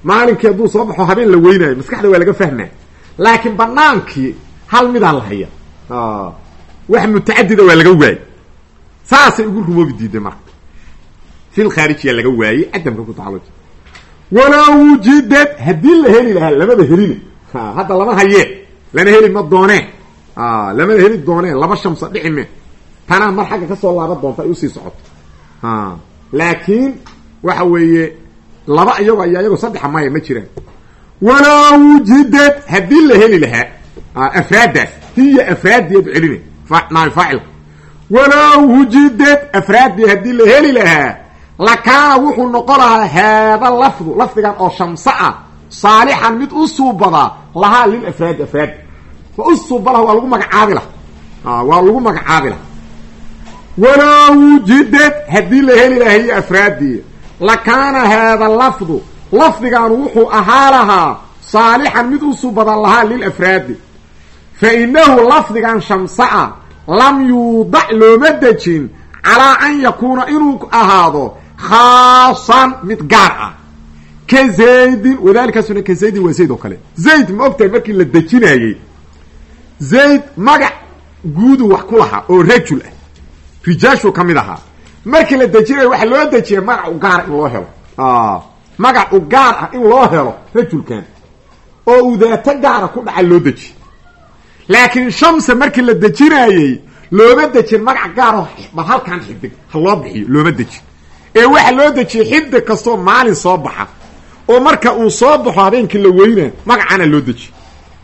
maalinkii hadduu soo baxo habeen la weynaayo maskaxda waa laga fahmaa laakiin banaankii hal midaa la haya wax mutacadida waa laga waayey. Saasay ugu rumoobi diiday marka fil khaarijiyaa laga waayey cadamka ku tacalluj walaa wujidad haddii la heli lahaa lamada helina hadda lama hayee lana heli ma dooneen lamana heli dooneen laba shamsa dhici me. Tanaa mar xagga ka soo laaban doonta ay u sii socoto. Laakiin waxa weeye laba iyagoo ayaa iyagoo saddexa maya ma jiraan. Walaa wujidad haddii la heli lahaa afraaddaas hiya afraaddeedu celina naami faacilka walaa wujidad afraaddii haddii la heli lahaa lakaana wuxuu noqon lahaa haada lafdu lafdigan oo shamso ah saalixan mid u suubadaa lahaa lil afraadi u suuba laha waa lagu magacaabi laha waa lagu magacaabi laha walaa wujidad haddii la heli lahaa hiyo afraadii. Lakaana haada lafdu lafdigaanu wuxuu ahaa lahaa saalixan mid u badan lahaa lilafraadi fa inahu lafdigan shamsaa lam yuudac looma dejin calaa an yakuuna inuu ahaado khaasan mid gaar ah ka zaydin wadalikaasuna ka zaydin waa zayd oo kale zayd ma ogtahay markii la dejinayey zayd magac guudu wax ku lahaa oo rajul ah rijaashuu ka mid ahaa markii la dejinayo waxaa loo dejiyay magac u gaara in loo helo magac u gaar ah in loo helo rajulkan oo uu daato gaara ku dhaca loo dejiye laakiin shamsa markii la dejinaayey looma dejin magac gaaro bal halkan xidig ha loo bixiyo looma dejin ee waxaa loo dejiyey xidig kastoo maalin soo baxa. Oo marka uu soo baxo habeenkii la weynaa magacaana loo dejiye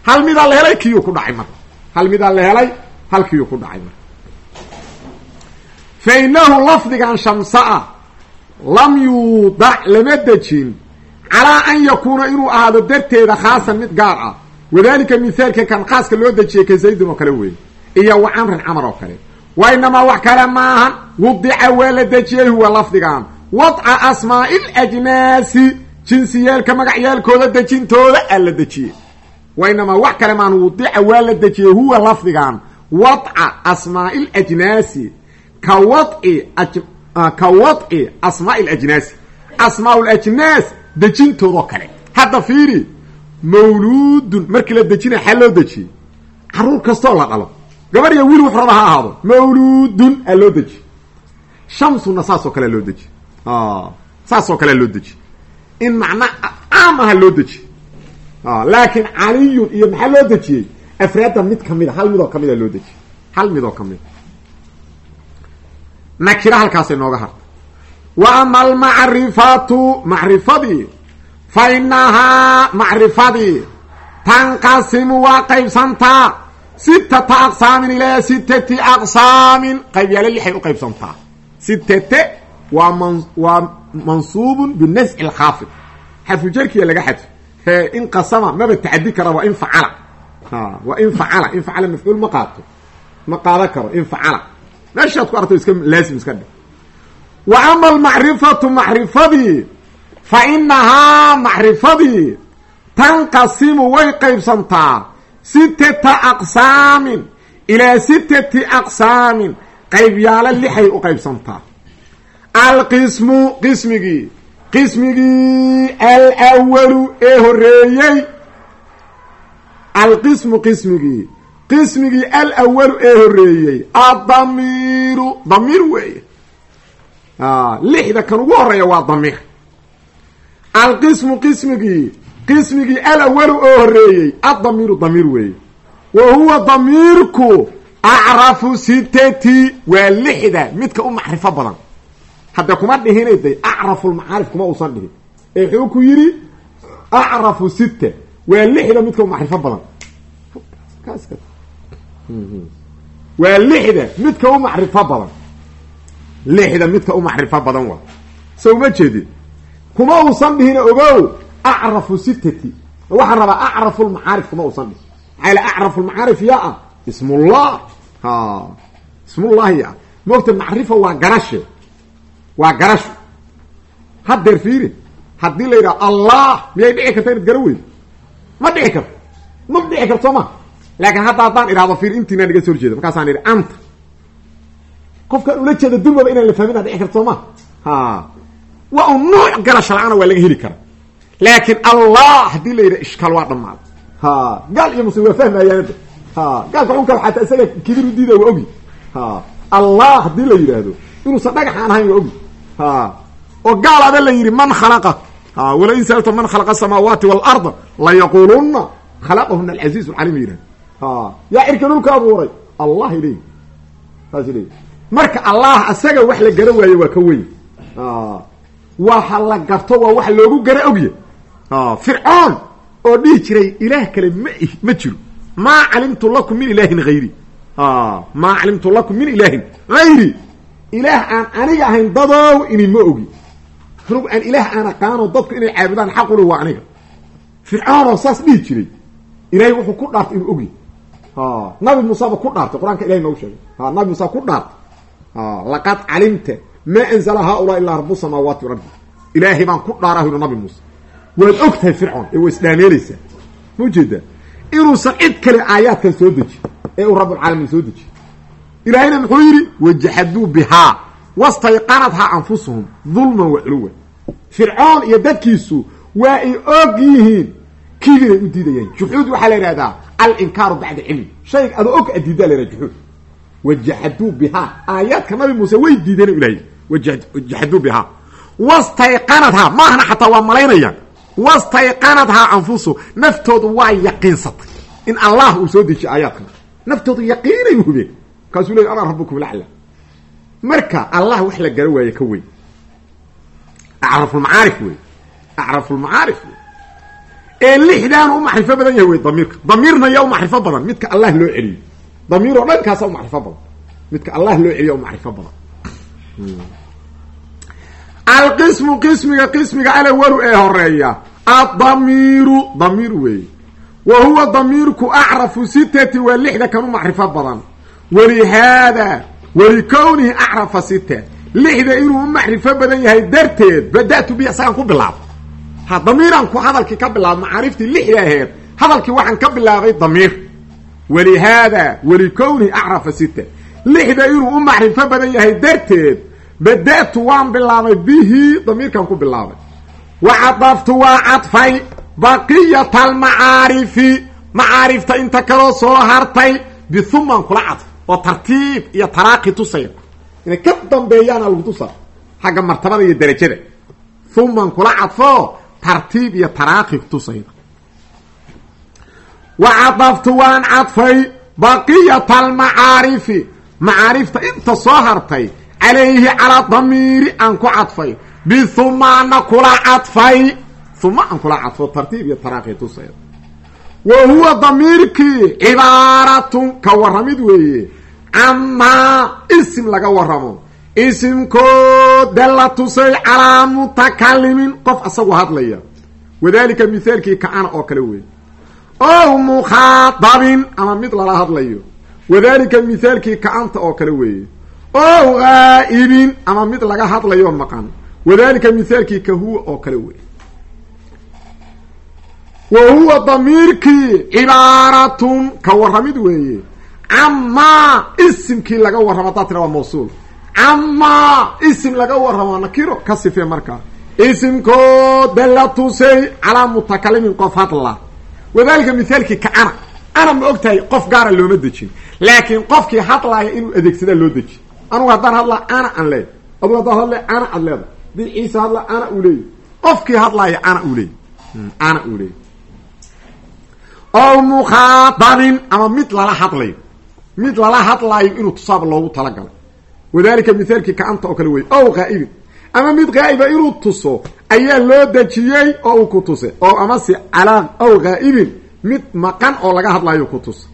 hal midaa la helay kiyuu ku dhacay marka. Hal midaa la helay halkiyuu ku dhacay marka. Fa inahu lafdigan shamsaa lam yuudac lama dejin calaa an yakuuna inuu ahaado darteeda khaasan mid gaar ah. Wadalika mithaalka kan khaaska loo dejiyey ka zaydin oo kale weeye iyo wa camrin camar oo kale wa inamaa wax kale maahan wudica waa la dejiyey huwa lafdigan wadca asmaa'i ljnaasi jinsiyaalka magacyaalkooda dejintooda aa la dejiyey wa inamaa wax kale maahan wudica waa la dejiyey huwa lafdigan wadca asmaa'i ljnaasi ka wadci ka wadci asmaa'i ljnaasi asmaa ljnaas dejintoodoo kale hadda fiiri mawluudun markii la dejinaya xaa loo dejiyey carruur kastoo la dhalo gabar iyo wiil wuxu raba ha ahaado. Mawluudun aa loo dejiye shamsuna saasoo kalea loo dejiye saasoo kalea loo dejiye in macna caam aha loo dejiye laakiin caliyun iyo maxaa loo dejiyey? Afraadda mid kamida hal midoo kamida loo dejiyey hal midoo kamida nakira halkaasay nooga harta. Wa ama almacrifatu macrifadii. Fa inahaa macrifadii. Tanqasimu waa qaybsantaa sittata aqsaamin ilaa sittati aqsaamin. Qaybyaalo lixay u qaybsantaa. Sitate waa man waa mansuubun binasci lkhaafid xarfujarkiya laga xadfo hee in qasama maba tacadi kara waa in facala. Waa in facala. In facala mafcuul ma qaato. Ma qaadan karo in facala. Meeshaad ku arto iska laasim iska dhe wa ama almacrifatu macrifadii fa inahaa way qaybsantaa sittata aqsaamin. Ilaa sittati aqsaamin. Qaybyaalo lixay u qaybsantaa alqismu qismigii qismigii alwalu ee horeeyey alqismu qismigii qismigii alwalu ee horeeyey addamiiru. Damiir weeye lixda kan ugu horreeya waa damiir. Alqismu qismigii qismigii alawalu oo horeeyey addamiiru damiir weeye. Wa huwa damiirku acrafu sitati waa lixda midka u macrifo badan. Hadda kuma dhihinay day acrafu lmacaarif kuma uusan dhihin. Ee wuxuu ku yidhi acrafu sita waa lixda midka u macrifo badan. Waa lixda midka u macrifo badan. Lixda midka u macrifo badan kuma uusan dhihin ogow acrafu sitati waxaan rabaa acrafu lmacaarif kuma uusan dhihin maxaa yale acrafu lmacaarif yaa ah ismullah ismullahi ah moogta macrifa waa garashe waa garasho haddeer fiiri haddii la yidhaha allah miyay dhici karta inaad gara weydo ma dhici karto ma dhici karto soo ma laakiin hadda haddaan idhahdo fiir intiinaan iga soo horjeeda markaasaan idhi anta qofkaan ula jeeda durbaba inaan la fahmin a dhici karto soo ma waa un nuuc garasho la'aana waa laga heli karaa laakiin allah haddii la yidhaha ishkaal waa dhammaada gaal iyo muslim waa fahmayaanada gaalka xunka xataa isaga kibir u diida waa ogi. Allah haddii la yidhaahdo inuusan dhagaxaan ahayn waa ogi. Oo gaal ada la yidhi man khalaqa? Walain saalta man khalaqa asamaawaati waalarda layaquluna khalaqahuna alcaziiz alcalim yidhahd yaa cirka dhulka abuuray allah leyi saas leyi marka allah asaga wax la gara waayo waa ka weyn. Waxa la garto waa wax loogu gara ogya fircoon oo dhihi jiray ilaah kale ma ma jiro. Maa calimtu lakum min ilaahin hayri maa calimtu lakum min ilaahin hayri ilaah aan aniga ahayn dadow ini ma ogi. Anugu aan ilaah aan aqaano dadku inay caabudaan xaqule waa aniga. Fircoonoo saas dhihi jiray. Ilaahay wuxuu ku dhaartay inuu ogi. Nabi muuseba ku dhaartay qur'aanka ilahay noogu sheegay. Nabi muuse ku dhaartay. Laqad calimta ma anzla haulaa ilaa rabu samaawaati rabbi ilaahay baan ku dhaarahu nabi muuse waad og tahay fircoon ee waa isdhaameelaysaa ma u jeedaa inuusan cid kale aayaadkan soo deji ee uu rabbulcaalamiin soo deji. Ilaahayna muxuu yidhi wajaxaduu bihaa wastayqanadhaa anfusuhum dulman wa culuwan fircoon iyo dadkiisu waa ay og yihiin kibiray u diidayaan. Juxuud waxaa la yidhahdaa alinkaaru bacda cilmi. Shayga adoo og adiidaa la juxuud wajaxaduu bihaa. Aayaadka nabi muuse way diideen ilahay wajaxaduu bihaa. Wastayqanadhaa maahna xataa waa malaynayaan wastayqanadhaa anfusu naftoodu waa yaqiinsatay. In allah uu soo dejiye aayaadkan naftoodu yaqiinay hubeen markaasuu leey ana rabukum lacla. Marka allah wax la gara waaye ka weyn. Acrafulmacaarif wey acrafulmacaarif wey ee lixdaanu u macrifo badan yahay wey damiirka. Damiirna yaa u macrifo badan. Midka allah loo celiyo damiir oo dhankaasa u macrifo badan. Midka allah loo celiyo u macrifo badan alqismu qismiga qismiga alawalu ee horreeya. Addamiiru damiir weeye wa huwa damiirku acrafu sitati waa lixda kan u macrifo badan. Walihaada walikownihi acrafa sita lixda inuu u macrifo badan yahay darteed bada'tu bi isagaan ku bilaabo ha damiiraan ku hadalkii ka bilaabo macaariftii lixda aheed hadalkii waxaan ka bilaabay damiir. Walihaada walikownihi acrafa sita lixda inuu u macrifo badan yahay darteed bada'tu waan bilaabay bihi damiirkan ku bilaabay. Wa cadaftu waa cadfay baqiyata almacaarifi macaarifta inta kaloo soo hartay bihumaan kula cadf oo tartiib iyo taraaqi tusaya inay ka dambeeyaana lagu tusa xagga martabada iyo derajada human kula cadfo tartiib iyo taraaqi tusaya wa cadaftu waan cadfay baqiyata almacaarifi macaarifta inta soo hartay calayhi calaa damiiri aan ku cadfay bihumaana kula cadfay huma aan kula cadfo tartiib iyo taraaqi tusaya wa huwa damiirkii cibaaratun ka warramid weeye camaa isim laga warramo isimkoo dalla tusay calaa mutakalimin qof asagu hadlaya wadaalika mithaalkii ka-ana oo kale weeye ow mukhaadabin ama mid lala hadlayo wadaalika mithaalkii ka-anta oo kale weeye ow ghaa'ibin ama mid laga hadlayo maqan. Wadaalika mithaalkii ka huwa oo kale weeye wa huwa damiirkii cibaaratun ka warramid weeye. Camaa isimkii laga warramo haddaad tira waa mawsuul. Camaa isim laga warramo nakiro ka sifee markaa isimkoo dalla tusay calaa mutakalimin qof hadla. Wadaalika mithaalkii ka ana ana ma og tahay qof gaara looma dejin. Laakiin qofkii hadlaaya inuu adeegsadaa loo deji anugu haddaan hadlaa ana aan leeya adugu haddaan hadlaya ana aad leeda haddii ciise hadla ana uu leeyahy qofkii hadlaaya ana uu leeyay ana uu leeyay ow mukhaadabin ama mid lala hadlayo mid lala hadlaayo inuu tusaaba loogu talagalay. Wadaalika mithaalkii ka-anta oo kale wey ow ghaa'ibin. Ama mid gaa'iba inuu tuso ayaa loo dejiyey oo uu ku tusay. Oo amase calaa ow ghaa'ibin. Mid maqan oo laga hadlaayo ku tusa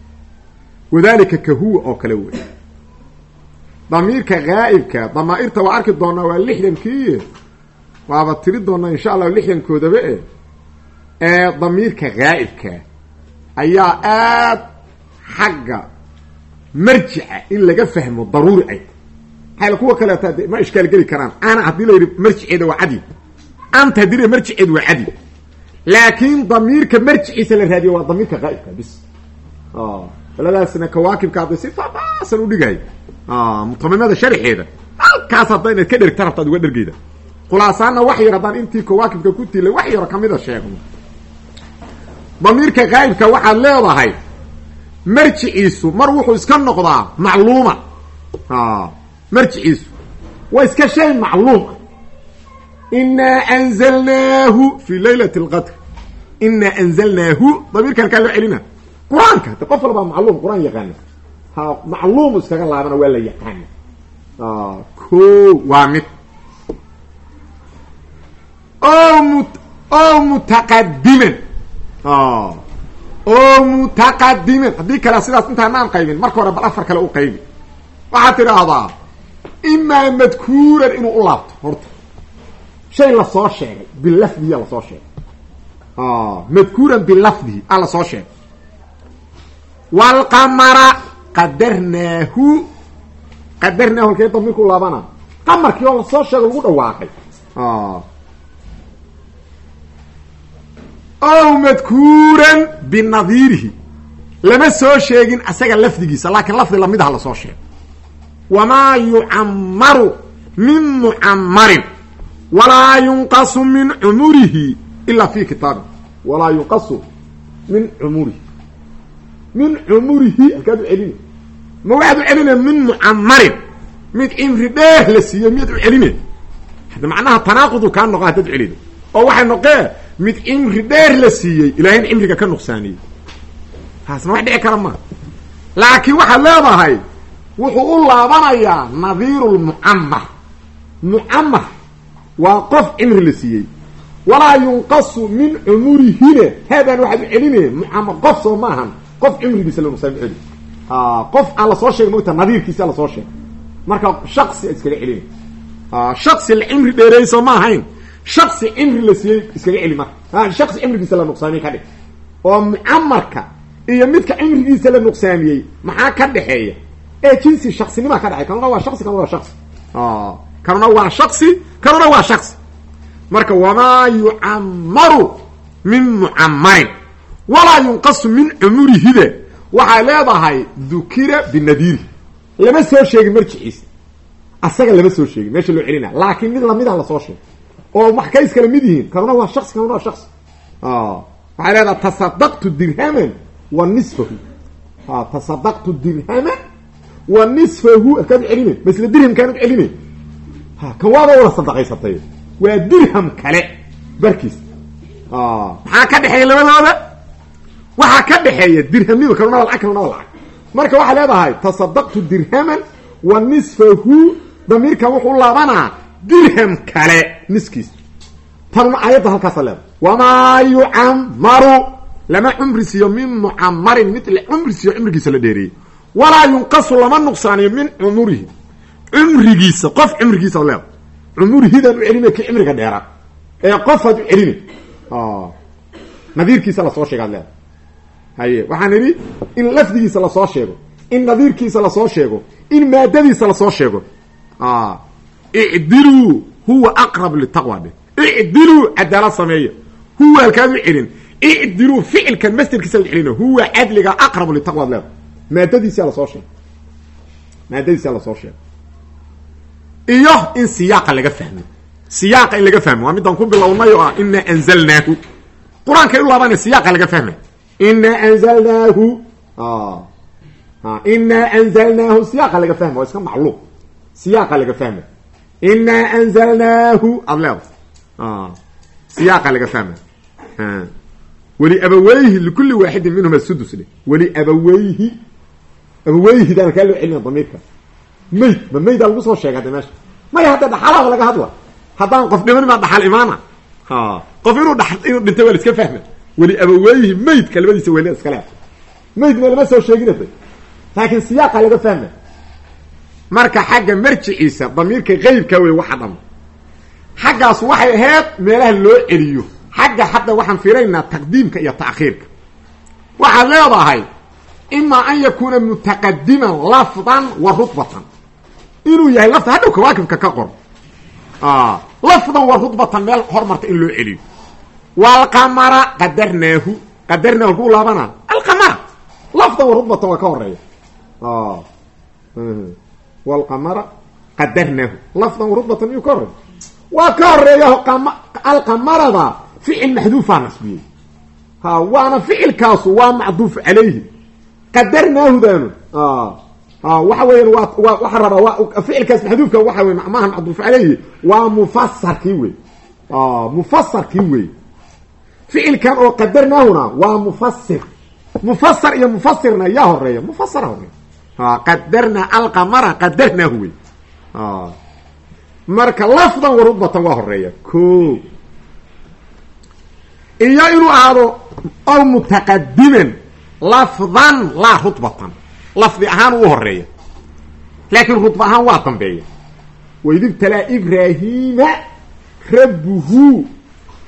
wadaalika ka huwa oo kale wey damiirka ghaa'ibka damaa'irta waa arki doonaa waa lixdankiiye waaba tiri doonaa insha allah lixdankoodaba e ee damiirka ghaa'ibka ayaa aad xagga marjica in laga fahmo daruuri ay. Maxayl kuwa kaleeta de ma ishkaal geli karaan. Ana haddii la yidhi marjiceeda waa cadi. Anta haddii la marjiceeda waa cadi. Laakiin damiirka marjiciisa la raadiyo waa damiirka qaa'ibka bis faladaasna kawaakibka hadday si faafaasan udhigay mutamimada sharxeeda halkaas hadda inaad ka dhergta rabta ad uga dhergeyda khulaasaana wax yar haddaan intii kawaakibka ku tilay wax yaro kamida sheegno. Damiirka qaa'ibka waxaad leedahay marjiciisu mar wuxuu iska noqdaa macluuma. Marjiciisu waa iska shay macluum. Ah inaa anzalnaahu fi laylat اlqadr inaa anzalnaahu damiirkan kaa loo celina qur'aanka de qof walbaa macluum qur'aan yaqaana ha macluum iskaga laabana waa la yaqaana ko waa mid. O mu o mutaqadiman o mutaqadiman haddii kale sidaas intaanaan qaybin marka hore bal afar kale u qaybi waxaad tidhaahdaa imaa madkuuran inuu u laabto horta. Shay la soo sheegay bilafdihiya la soo sheegay. Madkuuran bilafdihi a la soo sheegay waalqamara qadarnaahu qadarnaahu halkee damiirku laabana. Qamarkii oo la soo sheego lagu dhawaaqay. Ow madkuuran binadiirihi. Lama soo sheegin asaga lafdigiisa laakiin lafdi lamidaha la soo sheego wamaa yucammaru min mucammarin walaa yunqasu min cumurihi ilaa fi kitaabin. Walaa yunqasu min cumurihi min cumurihi halkaad u celina ma waxaad u celina min mucammarin. Mid cimri dheer la siiyey miyaad u celine hadda macnaha tanaaqudu kaa noqo haddaad celina oo waxay noqee mid cimri dheer la siiyey ilaahayna cimriga ka nuqsaaniyey taasna wax dhici kara maa laakiin waxaad leedahay wuxuu u laabanayaa nadiiru lmucamar mucamar waa qof cimri la siiyey. Walaa yunqasu min cumurihina haadaan waxaad u celine mucamar qof soo ma ahan qof cimrigiisa la nuqsaan celi qof aan la soo sheegay mogta nadiirkiisa la soo sheegay marka shaksi iskaga celina shaksi la cimri dheereeyso ma ahayn. Shaksi cimri la siiyey iskaga celi marka. Shaksi cimrigiisa la nuqsaamiyey ka dhig. Oo mucamarka iyo midka cimrigiisa la nuqsaamiyey maxaa ka dhexeeya? Ee jinsi shaksinimaa ka dhexeya kanuna waa shaksi kanuna waa shaksi kanuna waa shaksi kanuna waa shaksi marka wamaa yucammaru min mucammarin walaa yunqasu min cumurihida waxay leedahay dukira binadiiri lama soo sheegin marjiciisa asaga lama soo sheegin meesha loo celina laakiin mid lamida la soo sheegay oo wax ka iskala mid yihiin kanuna waa shaksi kanuna waa shaksi waxay leedahay tasadaqtu dirhaman wa nisfahu. Tasadaqtu dirhaman wa nisfahu. Adkaad celine masle dirhamkaan u celine kan waaba wada sadaqaysatay waa dirham kale barkiis. Maxaa ka dhexeeya labadooda waxaa ka dhexeeya dirhamniba kanuna waa lacag kanuna waa lacag marka waxay leedahay tasadaqtu dirhaman wa nisfahu. Damiirkan wuxuu laabanaa dirham kale niskiis tanuna aayadda halkaasa leedahay wamaa yucammaru. Lama cumri siiyo min mucamarin mid la cumri siiyo cumrigiisa la dheereeyey walaa yunqasu lama nuqsaaniyo min cumurihi. Cumrigiisa qof cumrigiisa leeda cumurihidaan u celina ki cimriga dheeraad ee qofaad u celina nadiirkiisa la soo sheegaad leeda haye waxaan idhi in lafdigiisa la soo sheego in nadiirkiisa la soo sheego in maadadiisa la soo sheego. Icdiluu huwa aqrab litaqwa dhe icdiluu cadaalad sameeya. Huwa halkaad u celin. Icdiluu ficilkan masderkiisa la celina huwa cadliga aqrabu litaqwaad leeda maadadiisa la soo sheego. Maadadiisa la soo sheego. Iyo in siyaaqa laga fahmo. Siyaaqa in laga fahmo. Waa midaan ku bilownay oo ah inaa anzalnaahu. Qur'aankay u siyaaqa laga fahmay inaa anzalnaahu inaa anzalnaahu siyaaqa laga fahma waa iska macluuq siyaaqa laga fahma inaa anzalnaahu aada leeda siyaaqa laga fahma weli abaweyhi likulli waaxidin minhuma sudus dhe weli abaweyhi abaweyhidaan kaa loo celina damiirka. Mayd ma maydaa lagu soo sheega hadda meesha. Maya hadda dhaxalaaba laga hadla haddaan qof dhiman maa dhaxal imaana. Qof inuu dha inuu dhintay waa la iska fahma weli abaweyhi maydka labadiisa weli iska le mayd ma lama soo sheeginatay laakiin siyaaqa laga fahma marka xagga marjiciisa damiirka qeybka wey waxa dham xaggaas waxay ahayd meelaha loo celiyo. Xagga hadda waxaan fiiraynaa taqdiimka iyo ta'khiirka. Waxaad leedahay imaa an yakuuna mutaqadiman lafdan wa rudbatan inuu yahay lafda hadhow kawaakibka ka qor lafdan wa rudbatan meel hormarta in loo celiyo walqamara qadarnaahu qadarnaahu halkuu laabana alqamara lafdan wa rudbatan waa ka horreeya walqamara qadarnaahu lafdan wa rudbatan miyuu ka horreeya waa ka horreeya alqamarada ficil maxduufaa nasbiyey ha waana ficilkaasu waa macduuf calayhi qadarnaahudaanu waxa weyan waa waxaa rabaa ficilkaas maxduufka waxa wey maaha macduuf calayhi waa mufasarkii wey mufasarkii wey ficilkan oo qadarnaahuna waa mufasir mufasar iyo mufasirna yaa horreeya mufasara horreeya qadarna alqamara qadarnaahu wey marka lafdan wa rudbatan waa horreeya ko iyo inuu ahaado ow mutaqadiman lafdan laa rudbatan lafdi ahaan uu horreeya laakiin rudba ahaan waa dambeeya. Waid ibtalaa ibraahiima rabbuhu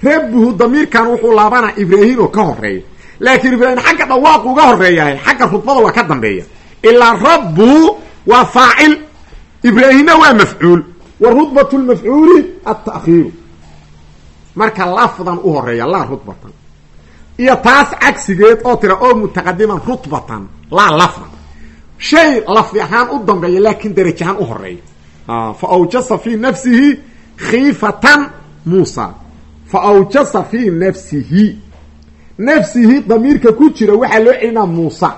rabbuhu damiirkan wuxuu laabanaa ibraahim oo ka horreeya laakiin ibraahim xagga dhawaaqu uga horeeyahay xagga rudbada waa ka dambeeya. Ilaa rabbu waa faacil ibraahimna waa mafcuul. Wa rudbat lmafcuuli altakhiiru marka lafdan u horreeya laa rudbatan iyo taas cagsigeed oo tira oo mutaqadiman rutbatan laa lafdan. Shay lafdi ahaan u dambeeya laakiin daraj ahaan u horreeya fa awjasa fi nafsihi khiifatan muusa fa awjasa fi nafsihi. Nafsihi damiirka ku jira waxaa loo celinaa muusa.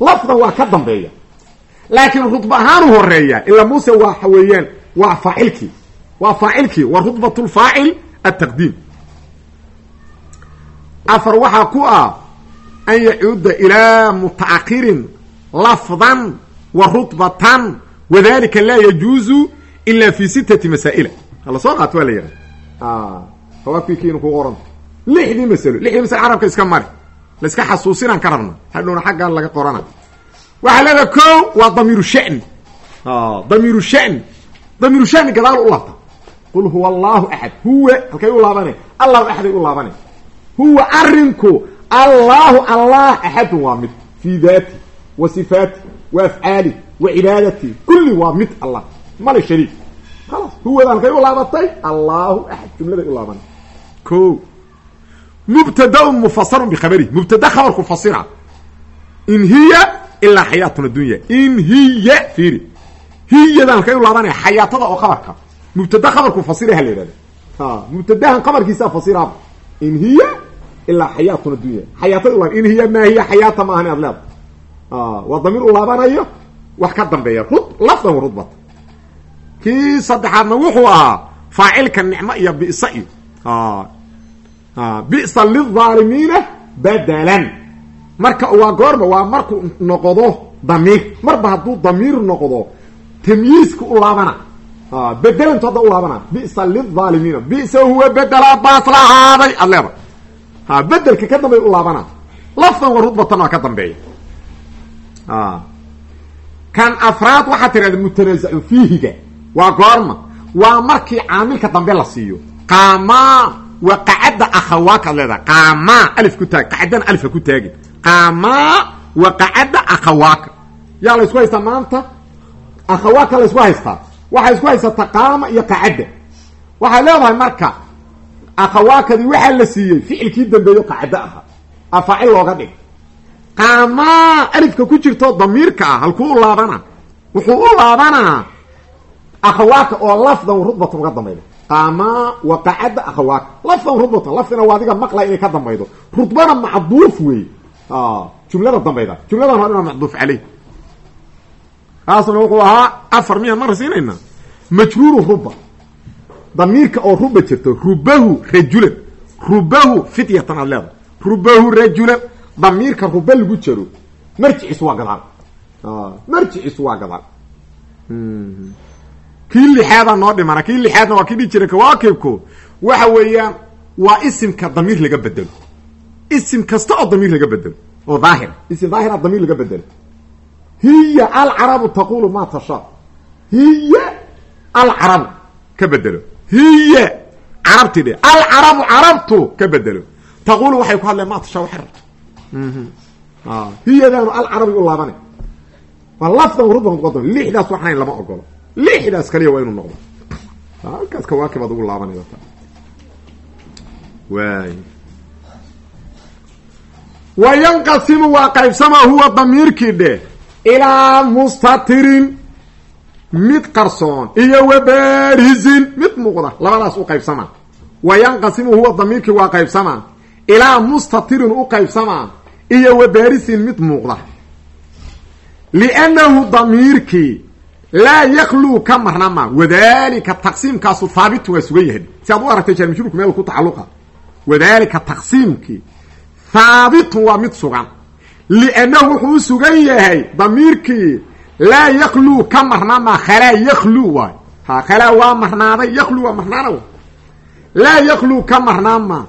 Lafdan waa ka dambeeya. Laakiin rudba ahaan u horreeya ilaa muuse waxa weeyaan waa faacilkii waa faacilkii wa rudbat lfaacil ataqdiim afar waxaa ku ah an yacuuda ilaa mutaakirin lafdan wa rutbatan wadalika laa yajuuzu ila fi sitati masaa'ila. Hala soo qaato waa la yidhaha hawaabkiikiinu ku qoranta lixdii masalo. Lixdii masalo carabka iska mari. La iska xasuusinaan ka rabna hadhowna xaggaan laga qorana. Waxaa leedaha ko waa damiiru shani. Damiiru shani. Damiiru shani gadaal u laabta. Qul huwa allahu axad huwa halkay u laabane? Allahu axaday u laabane. Huwa arinku allahu allah axadun waa mid. Fii daati wa sifaati wa afcaali wa cibaadati waa mid allah. Male shariik khalaas huwada halkay u laabatay allahu axad jumladay u laabanay ko mubtadaun mufasarun bikhabarihi mubtada khabarku fasira in hiya ilaa xayaatun addunya. In hiya fiiri. Hiyadan halkay u laabanaya xayaatada oo khabarka. Mubtada khabarku fasira ha la yidhahda mubtadahan khabarkiisaa fasiraaba in hiya ilaa xayaatun addunya. Xayaatada u in hiya maa hiya xayaata maahan ad leeda waa damiir u wax ka dambeeya. Rud kii saddexaadna wuxuu ahaa faacilka nicmo iyo bisa iyo bisa lilظaalimiina badalan marka waa goorma waa markuu noqdo damiir. Marba hadduu damiir noqdo tamyiiska u laabana bedelantu hadda u laabana bisa lilظaalimiina bisa huwa bedela baas lahaaday ad leeda ha bedelka ka dambeeya u laabana. Lafdan wa rudbatan waa ka dambeeya. Kan afraad waxaa tirahda mutanaazacu waa goorma. Waa markii caamilka dambe la siiyo. Qaamaa wa qacadda akhawaaka ad leedaha qaamaa alif ku taag. Qacadana alifka ku taagin. Qaamaa wa qacadda akhawaaka yaa la isku haystaa maanta? Akhawaaka la isku haystaa waxaa isku haysataa qaama iyo qacadda. Waxay leedahay marka akhawaakadii waxaa la siiyey ficilkii dambeeyo qacaddo ahaa a faacil looga dhig. Qaamaa alifka ku jirto damiirka ah halkuu u laabana wuxuu u laabanaa akhawaaka oo lafdan rudbatan uga dambayda qaamaa wa qacadda akhawaaka lafdan rudbatan lafdina waa adiga maqla inay ka dambaydo. Rudbana macduuf wey jumlada dambayda. Jumladan hor inaa macduuf caleyh kaasna wuxuu ahaa afar miyaan mara siinayna majruuru ruba damiirka oo ruba jirto rubahu rajulan rubahu fityatan aad leeda rubahu rajulan damiirka ruba lagu jaro marjiciis waa gadaal. Marjiciis waa gadaal kii lixaadaa noo dhimana kii lixaadna waa kii dhihi jiray kawaakibku. Waxa weeyaan waa isimka damiir laga bedelo. Isim kasta oo damiir laga bedelo oo daahira isim daahira damiir laga bedelo. Hiya alcarabu taqulu ma tashaa hiya alcarabu ka bedelo. Hiya carabti dhe alcarabu carabtu ka bedelo. Taqulu waxay ku hadleen ma tashaa waxay rabto. Hiyadaanu alcarabi u laabana waa lafdan rudban muqadam lixdaas waxnayn lama ogolo lixdaas kaliya waa inuu noqdo halkaas kawaakib ad ugu laabanayda ta waay wa yanqasimu waa qaybsama huwa damiirkii dhe ilaa mustatirin mid qarsoon iyo wa barizin mid muuqda labadaas u qaybsama wa huwa damiirkii waa qaybsama ilaa mustatirin u qaybsama iyo wa baarisin mid muuqda liannahu damiirkii laa yakluu ka marnama wadalika taqsiimkaasu haabitun waa sugan yahay si aad u aragtay jaarmajruurku meel ku tacaluqa wadalika taqsiimkii haabitun waa mid sugan liannahu wuxuu u sugan yahay damiirkii laa yakluu ka marnama khalaa yakluu waay ha khalaa waa marnaaday yakluu waa marnaana laa yakluu ka marnaama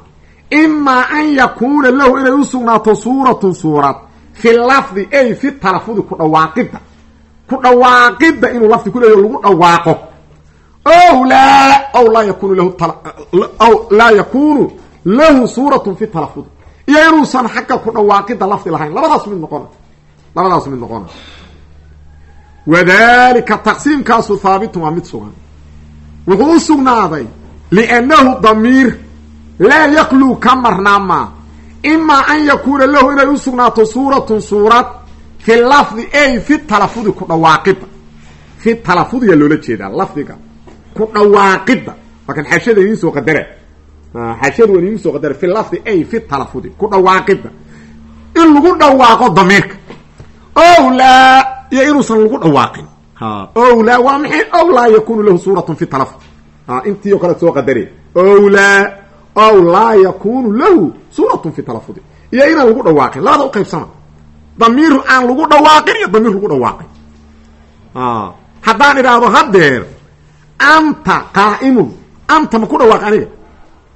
imaa an yakuuna lahu inay u sugnaato suuratun suurad fi lafdi ay fi talafudi ku dhawaaqidda ku dhawaaqidda inuu lafdi ku leeyaho lagu dhawaaqo. Ow laa aw laa yakunu lahu aw laa yakunu lahu suuratun fi talafudi iyo inuusan xagga ku dhawaaqidda lafdi lahayn. Labadaas mid noqona. Labadaas mid noqona. Wadalika taqsiimkaasu haabitun waa mid sugan. Wuxuu u sugnaaday liannahu damiir laa yakluu ka marnaama imaa an yakuuna lahu inay u sugnaato suuratun suurad fi lafdi ay fi talafudi ku dhawaaqidda fi talafudiga loola jeedaa lafdiga ku dhawaaqidda waa kan xaashada idiin soo qadara xaashada waan idiin soo qadara fi lafdi ay fi talafudi ku dhawaaqidda in lagu dhawaaqo damiirka o laa iyo inuusan lagu dhawaaqin o laa waa maxay ow laa yakunu lahu suuratun fi talafud intii o kale soo qadare o laa ow laa yakunu lahu suuratun fi talafudi iyo inaan lagu dhawaaqin labada uqaybsama damiir aan lagu dhawaaqin iyo damiir lagu dhawaaqin. Haddaan idhaahdo hadeer anta qaa'imun anta ma ku dhawaaq aniga?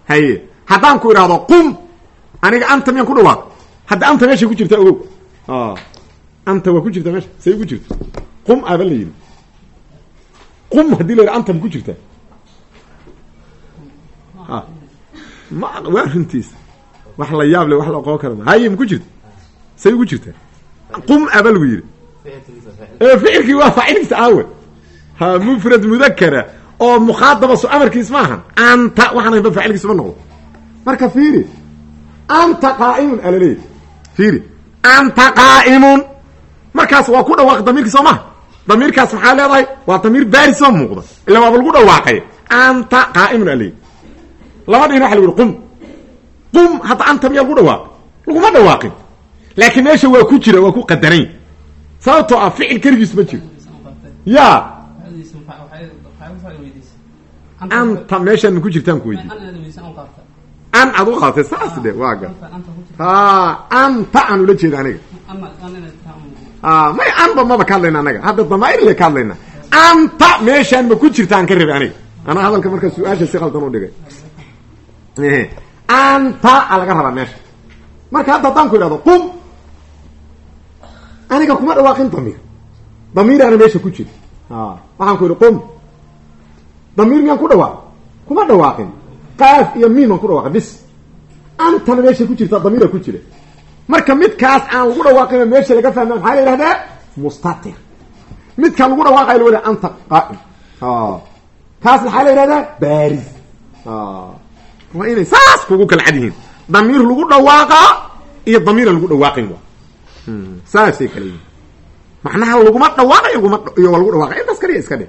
Haye haddaan ku idhaahdo qum aniga anta miyaan ku dhawaaq? Hadda anta meeshay ku jirtaa ogow. Anta waa ku jirtaa meesha say ugu jirta qum aba la yidhi. Qum haddii la yidhi anta ma ku jirtaa? Ma waa runtiis wax la yaab le wax la oqon kara haye ma ku jirta say ugu jirtaa qum aba lagu yidhi ficilkii waa faacilkiisa aawe ha mufrad mudakara oo mukhaadaba so amarkiis maahan anta waxaan haynba faacilkiisa ma noqdo marka fiiri anta qaa'imun alaleeya fiiri anta qaa'imun markaas waa ku dhawaaq damiirkii soo maha damiirkaas maxaa leedahay waa damiir baari soo muuqda illa waaba lagu dhawaaqay anta qaa'imun alaleeya lama dhihin waxa la yihi qum qum hadda anta miyaa lagu laguma dhawaaqin laakiin meesha waa ku jira waa ku qadaran sababtoo ah ficil keligiis ma jiro. Ya. Anta meeshaan ma ku jirtaan ku weydiy an aad u qaatay saas de waa ga ha anta aan ula jeeda aniga. May anba maba ka hadlayna anaga. Hadda damairle ka hadlayna. Anta meeshaan ma ku jirtaan ka rabi aniga. Anaa hadalka markaa su'aasha si qaldan u dhigay. Anta a laga rabaa meesha. Marka hadda haddaan ku idhahdo qum aniga kuma dhawaaqin damiir. Damiiraana meesha ku jira. Waxaan ku idhi qum. Damiir miyaan ku dhawaaq. Kuma dhawaaqin. Qaaf iyo miin aan ku dhawaaqin. Bis. Antana meesha ku jirta damiira ku jira. Marka midkaas aan lagu dhawaaqin meesha laga fahma maxaa la yihahdaa mustatir. Midkaan lagu dhawaaqayo la wada anta qaa'im. Kaas maxaa la yihahdaa baariz waa inay saas kugu kala cad yihiin. Damiir lagu dhawaaqaa iyo damiira lagu dhawaaqin wa saasay kala yihiin macnaha laguma dhawaaqay iyo waa lagu dhawaaqay. Intaas kaliya iska dhe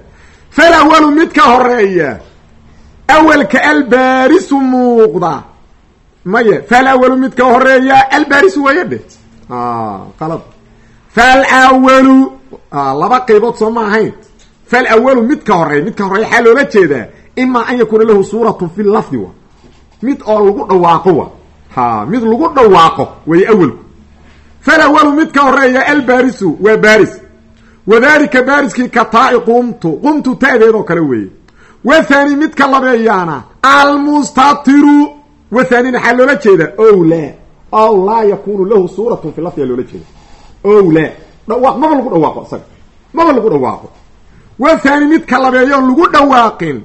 falawalu midka horreeya. Awelka albaarisu muuqda. Maye falawalu midka horreeya albaarisu waaya dhe qalad falawalu laba qaybood soo ma ahayn. Falawalu midka horreeya midka horreeya waxaa loola jeedaa imaa an yakuuna lahu suuratun fi lafdi wa. Mid oo lagu dhawaaqo wa. Ha mid lagu dhawaaqo way awelku falawalu midka horreeya albaarisu waa baaris wadalika baariskii ka taai qumtu qumtu ta'deedoo kale weeye. Wathani midka labeeyaana almustatiru wathanina waxaa loola jeeda ow laa ow laa yakunu lahu suuratun fi lafdiga loola jeeda ow laa dhawaaq maba lagu dhawaaqo isaga? Maba lagu dhawaaqo? Wathani midka labeeyoon lagu dhawaaqin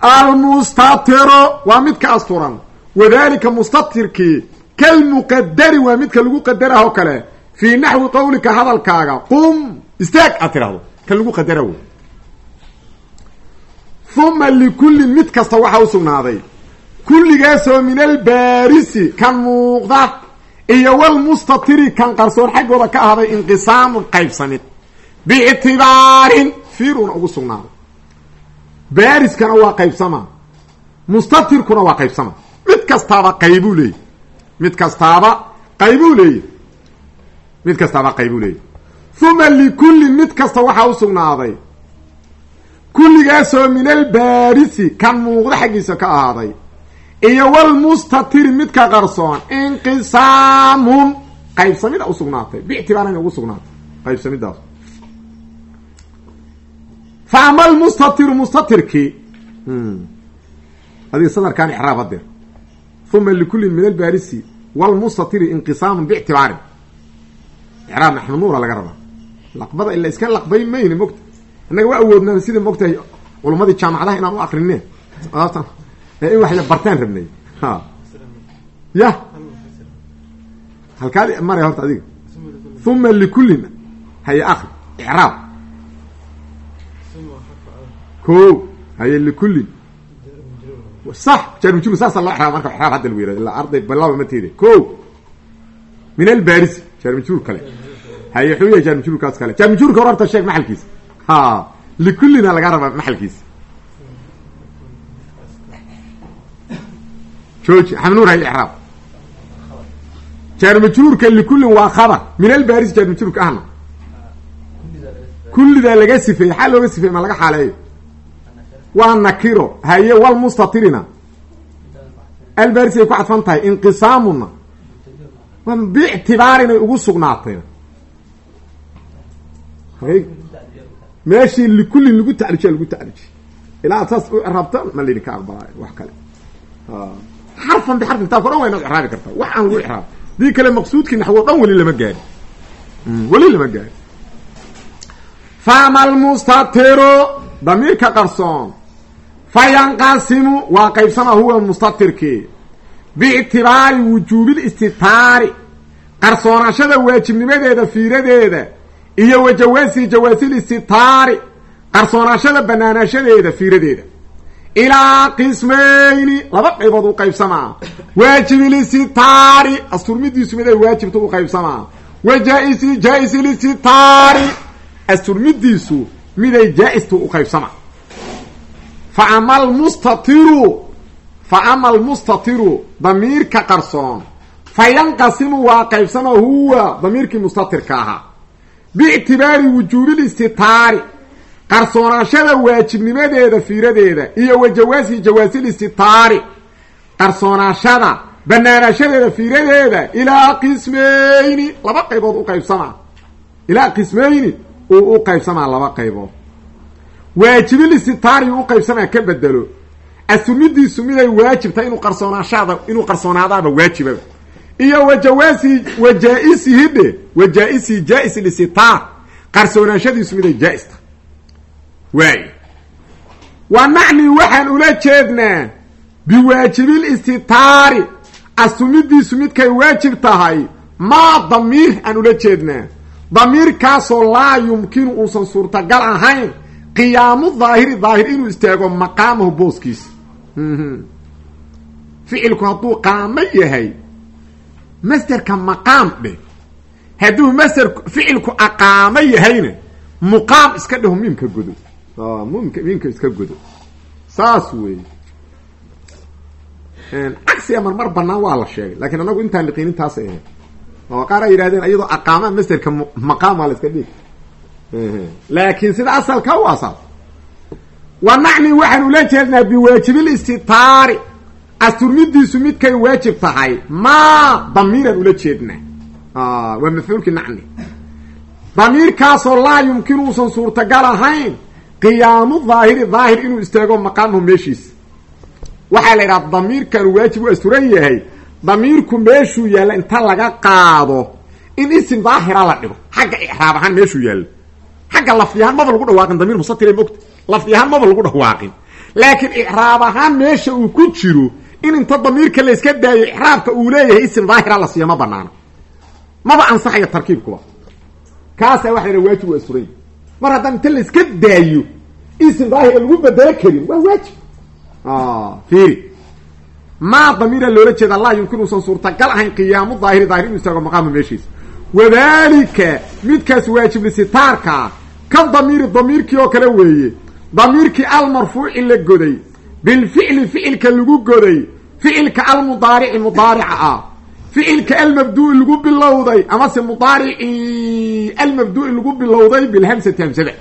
almustatiru waa midka asturan. Wadalika mustatirkii kalmuqadari waa midka lagu qadarahoo kale. Fii naxwi qawlika hadalkaaga qum istaag aad tidhahdo kan lagu qadara wey uma likullin mid kasta waxaa u sugnaaday. Kulligaasoo min albaarisi kan muuqda iyo walmustatiri kan qarsoon xaggooda ka ahday inqisaamun qaybsamid biictibaarin fiiruna ugu sugnaaday. Baariskana waa qaybsama mustatirkuna waa qaybsama mid kastaaba qaybuu leeyay mid kastaaba qaybuu leeyahy mid kastaaba qaybuu leeyahy uma likullin mid kasta waxaa u sugnaaday. Kulligaasoo min albaarisi kan muuqda xaggiisa ka ahaaday. Iyo walmustatiri midka qarsoon inqisaamun. Qaybsamida usugnaatay biictibaaran ugu sugnaatay. Qaybsamidaas fa ama almustatiru mustatirkii. Adiga sadarkan ixraab hadeer uma likullin min albaarisi walmustatiri inqisaamun biictibaarin ixraab maxmunuura laga rabaa laqbada ila iska laqbay mayne mogta annaga waa awoodnaa sida mogtahay culamadii jaamacadaha inaan u akrineen in wax la bartaan rabnay ya halkaad maray horta adiga uma likullin haye akri icraab ko haye likullin saasa loo iraab marka iraab hadda lagu yiraahdo. Ilaa arday balaba ma tiide ko min albarisi jaarmajruur kale. Haye xuu yahay jaarmajruurkaas kale. Jaarmajruurka hor horta sheeg maxalkiisa ha likullina laga rabaa maxalkiisa jooji xamnuur hay iraab jaarmajruurka likullin waa khabar. Min albaris jaarmajruurka ahna. Kullidaa laga sifeeye xaa looga sifeeye ma laga xaaleeyo waa nakiro haye wal mustatirina. Albaris ay ku cadfan tahay inqisaamuna. Biictibaar inay ugu sugnaatay meeshii likullin lagu taclijiya lagu taclijiy ilaa saas u iraabta ma laydinka aqbalaayo wax kale. Xarfan bixarfin kitaabka o dhan waa inaad iraabi kartaa. Wax aan lagu iraab dii kale maqsuudkii naxwo dhan weli lama gaari weli lama gaari fama almustatiru damiirka fa yanqasimu waa qaybsama huwa mustatirkii biictibaari wujuubil istitaari qarsoonaashada waajibnimadeeda fiiradeeda iyo wa jawaasi jawaasil istitaari qarsoonaashada banaanaashadeeda fiiradeeda ilaa qismayni laba qaybood u qaybsamaa waajibilistitaari asturmidiisu mid ay waajibta u qaybsamaa wa jaa-isi jaa-isilistitaari asturmidiisu miday jaa-ista u qaybsamaa fa ama almustatiru fa ama almustatiru damiirka qarsoon fa yanqasimu waa qaybsama huwa damiirkii mustatirka ahaa biictibaari wujuubilistitaari qarsoonaashada waajibnimadeeda fiiradeeda iyo wa jawaasi jawaasil istitaari qarsoonaashada banaanaashadeeda fiiradeeda ilaa qismayni laba qaybood u qaybsamaa ilaa qismayni uu u qaybsamaa laba qaybood waajibilistitaari u qaybsamaa ka bedelo. Asunidiisu miday waajibtahay inuu qarsoonaashaada inuu qarsoonaadaaba waajibaba iyo wa jawaasi wa jaa-isihidhe wa jaa-isi jaa-is listitaar qarsoonaashadiisu miday jaa-ista. Waay. Wa nacni waxaan ula jeednaa biwaajibil istitaari. Astumidiisu midkay waajib tahay maa damiir aan ula jeednaa. Damiirkaasoo laa yumkinu uusan suurtagal ahayn qiyaamu daahiri daahir inuu istaago maqaamahu booskiisa. Ficilku hadduu qaamo yahay masderka maqaam dheh hadduu masder ficilku aqaamo yahayna muqaam iska dhaho miimka godo mimka miimka iska godo saas wey cagsiga marmar banaan waa la sheegay lakiin anagu intaan liqiinin taasay ahayd oo qaar ay yidhahdeen iyadoo aqaama masderka maqaam waa la iska dhigi laakiin sida asalka u asaas wa nacni waxaan ula jeednaa biwaajibil istitaari. Asturmidiisu midkay waajib tahay maa damiiraan ula jeednaa. Waa mafcuulki nacni. Damiirkaasoo laa yumkin uusan suurtagal ahayn qiyaamu daahiri daahir inuu istaago maqaamahu meeshiisa waxaa la yidhaha damiirkan waajib u asturan yahay damiirku meeshuu yaalla inta laga qaado in isim daahira la dhigo xagga icraab ahaan meeshuu yaalla xagga lafdiyahaan maba lagu dhawaaqin damiir musatire mogta lafdiyahaan maba lagu dhawaaqin. Laakiin icraab ahaan meesha uu ku jiro in inta damiirka la iska daayo icraabka uu leeyahay isim daahira la siiya ma banaano maba ansaxayo tarkiibkuba kaasaa waxa la waajib asturan yahy mar haddaan inta la iska daayo isim daahira lagu bedelo karin waa waajib. Fiiri. Maa damiira loola jeeda laa yumkin uusan suurtagal ahayn qiyaamu daahiri daahir inu istaago maqaama meeshiisa. Midkaas waajiblisitaarkaa ka damiiri damiirkii oo kale weeye. Damiirkii almarfuuci la goday. Bilficli ficilka lagu goday. Ficilka almudaarici mudaarica ah. Ficilka almabduu'i lagu bilowday. Amase mudaaricii almabduu'i lagu bilowday bilhamsati hamsada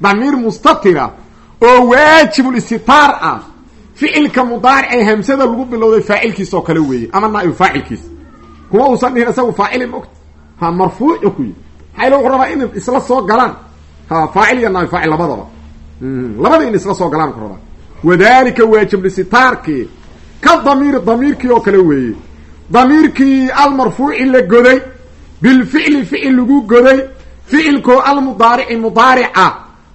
damiir mustatira oo waajibulistitaar ah. Ficilka mudaaricee hamsada lagu bilowday faacilkiisa oo kale weeye. Ama naa'ibu faacilkiisa kuma uusan dhihin isagu faacili mogta ha marfuucu ku yi maxayla wuxuu rabaa in isla soo galaan faacil iyo naaib faacil labadaba. Labada in isla soo galaan ku rabaa wadalika waajiblisitaarkii ka damiiri damiirkii oo kale weeye. Damiirkii almarfuuci la goday. Bilficli ficil lagu goday. Ficilkoo almudaarici mudaarica.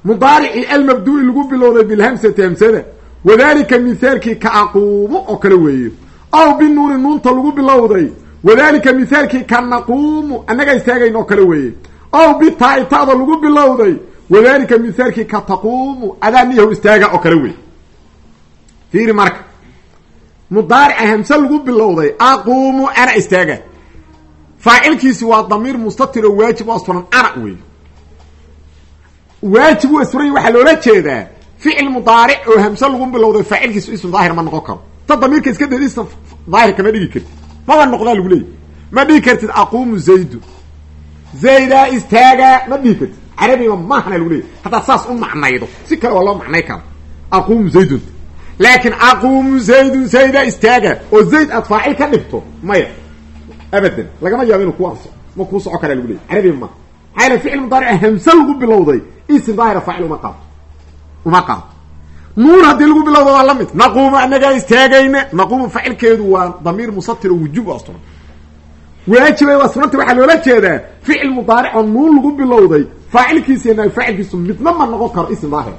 Mudaaricii almabduu'i lagu bilowday bilhamsati hamsada. Wadalika mithaalkii ka aquumo oo kale weeye. Aw binuuni nuunta lagu bilowday. Wadalika mithaalkii ka naquumu annaga istaagayn oo kale weeye. Aw bitaa itaada lagu bilowday wadalika mithaalkii ka taquumu adaa niyahu istaaga oo kale weeye fiiri marka mudaarica hamse lagu bilowday aquumu ana istaaga faacilkiisi waa damiir mustatir oo waajib u asturan ana wey waajib u asturan waxaa loola jeedaa ficil mudaaric oo hamse lagu bilowday faacilkiisu ism daahir ma noqon karo ta damiirka iska dad ism daahir kama dhigi maba noqdaa lagu ma dhigi kartid aquumu zaydu zaydaa istaagaa ma dhihi kartid carabiga maahana lagu leeyay haddaad saas u macnaydo. Si kale waa loo macnay kara aquumu zaydun. Laakiin aquumu zaydun zaydaa istaaga. Oo zayd aad faacil ka dhigto maya. Abadan lagama yaabo inuu ku arso ma kuu soco karaa lagu leeyay carabiga maaha maxaa yaele ficil mudaaric hamse lagu bilowday. Ism daahira faacil uma qaabto uma qaado nuun haddii lagu bilowdo waa la mid. Naquumu anagaa istaagayna. Naquumu facilkeedu waa damiir musatir oo wujuub asturan waajibay waxaa loola jeedaa ficil mudaaric nuun lagu bilowday faacilkiisa naag faacilkiisu midna ma noqon karo ism daahir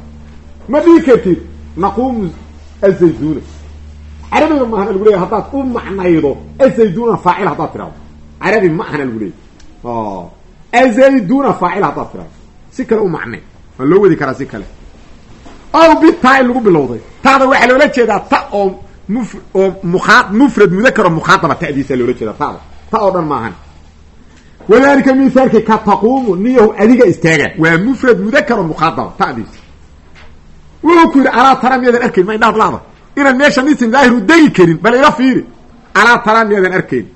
ma dhihi kartid naquumu azayduna carabiga maahana lagu leeyahy haddaad u macnaydo azayduna faacil haddaad tirahdo carabi ma ahana lagu leeyahy azayduna faacil haddaad tirahdo si kale u macnay waa loo wadi karaa si kale ow bitaa lagu bilowday taada waxaa loola jeedaa ta oo muf oo muaa mufrad mudakaro mukhaadaba ta'diisa loola jeeda tada ta oo dhan maahan wadalika mithaalki ka taquumu niyahu adiga istaaga waa mufrad mudakaro mukhaadaba ta'diisa wuxuu ku yidhi alaa tara miyaadan arkayn ma indhaad laada inaan meeshan isim daahiru degi karin bal ila fiiri alaa tara miyaadan arkayn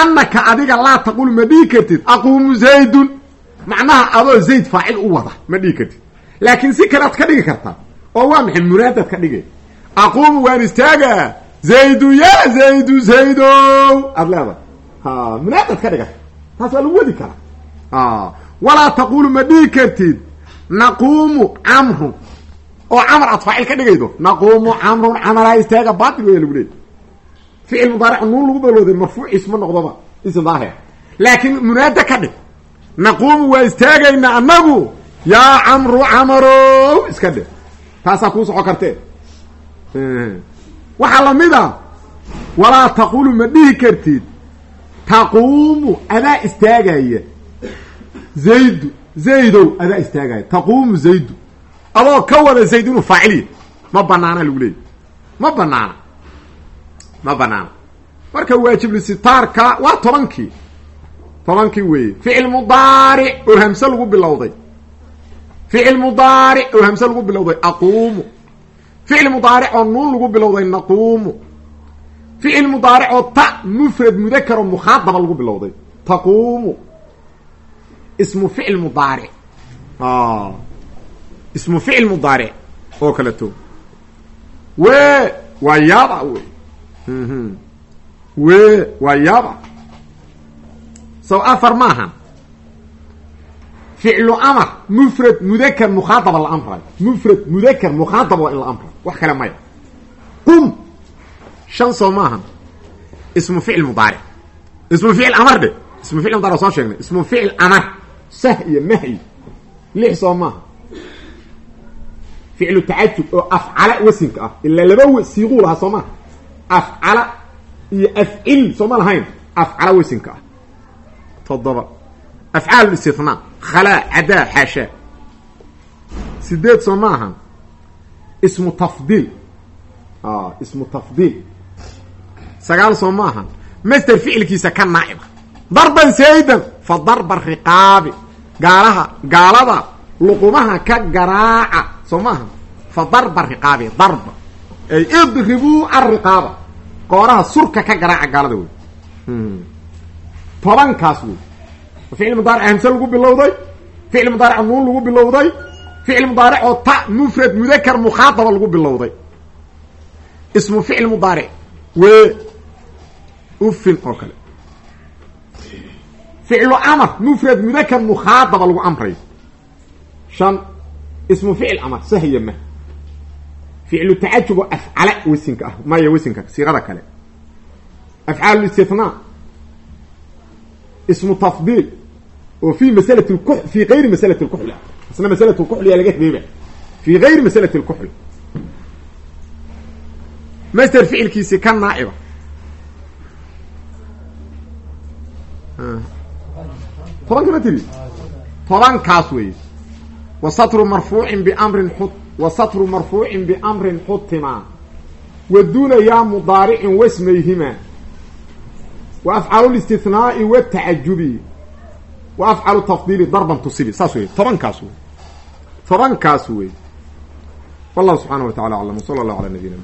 annaka adiga laa taqul ma dhihi kartid aquumu zaydun macnaha adoo zayd faacil u wada ma dhihi kartid laakiin si kalead ka dhigi kartaa oo waa maxay munaadaad ka dhigay aquumu waan istaagaa zaydu ya zaydu zaydow aad leedahay ha munaadaad ka dhigata taas waa lagu wadi karaa. Walaa taqulu ma dhihi kartid naquumu camrun oo camar aad faacil ka dhigaydo naquumu camrun camaraa istaaga baatil weya lagu leeyay ficil mudaaric nuun lagu balooday marfuuciis ma noqdoba ism daahir. Laakiin munaada ka dhig naquumu waa istaagaynaa annagu yaa camru camarow iska dhe taasaa kuu soco kartee. Waxaa la mid a walaa taqulu ma dhihi kartid taquumu adaa istaagaya. Zaydu zaydow adaa istaagaya. Taquumu zaydu. Adoo ka wada zayd inuu faaciliya ma banaana lagu leeyay ma banaana ma banaana marka waajiblisitaarka waa tobankii. Tobankii weeye. Ficil mudaaric oo hamse lagu bilowday. Ficil mudaaric oo hamse lagu bilowday. Aquumu. Ficil mudaaric oo nuun lagu bilowday. Naquumu ficil mudaaric oo ta mufrad mudakar oo mukhaadaba lagu bilowday taquumu ismu ficil mudaaric ismu ficil mudaaric oo kaleto we waa yaaba wey we waa yaaba saw afar maaha ficlu amar mufrad mudakar mukhaadaba la amrayo mufrad mudakar mukhaadaba waa in la kale maya shan soo maaha ismu ficil mudaaric ismu ficil amar dhe ismu ficil mudaaric soo sheegnay ismu ficil amar sah iyo mahyi lix soo maaha ficlu tacajub oo afcala wasinka ah ilaa laba siiquu lahaa soo maha afcala iyo afcil soo ma lahayn afcala wasinka ah toddoba afcaal khalaa cadaa xaashaa sideed soo ma ahan ismu tafdiil ismu tafdiil sagaal soo ma ahan. Master ficilkiisa ka naa'iba darban saydan fa darba riqaabi. Gaalaha gaalada luqumaha ka garaaca. Soo maaha fa darba riqaabi darba. Ay idribuu alriqaaba qooraha surka ka garaaca gaalada wey tobankaas wey ficil mudaaric hamse lagu bilowday? Ficil mudaaric nuun lagu bilowday? Ficil mudaaric oo ta mufrad mudakar mukhaadaba lagu bilowday? Ismu ficil mudaaric. Wee ufin oo kale. ficlu amar mufrad mudakar mukhaadaba lagu amrayo shan ismu ficil amar sahya ma. Ficlu tacajub oo afcala wasinka ah maya wasinka siiqada kale. Afcaal istithnaa ismu tafdiil oo fi maslati ku fi gayri maslati lkuxli isna maslatu lkuxliyaa laga reeba fi gayri maslati lkuxli master ficilkiisi ka naa'iba tobanka ma tiri. Tobankaas weeye wasatru marfuucin bimrin wasatru marfuucin biamrin xutima. Wa duna yaa mudaaricin wasmayhima. Wa afcalu listihnaai watacajubi wa afcalu tafdiili darban tusibi saas wey tobankaas wey tobankaas wey wallahu subxaana wa tacala aclam. W sala allahu ala nabiyina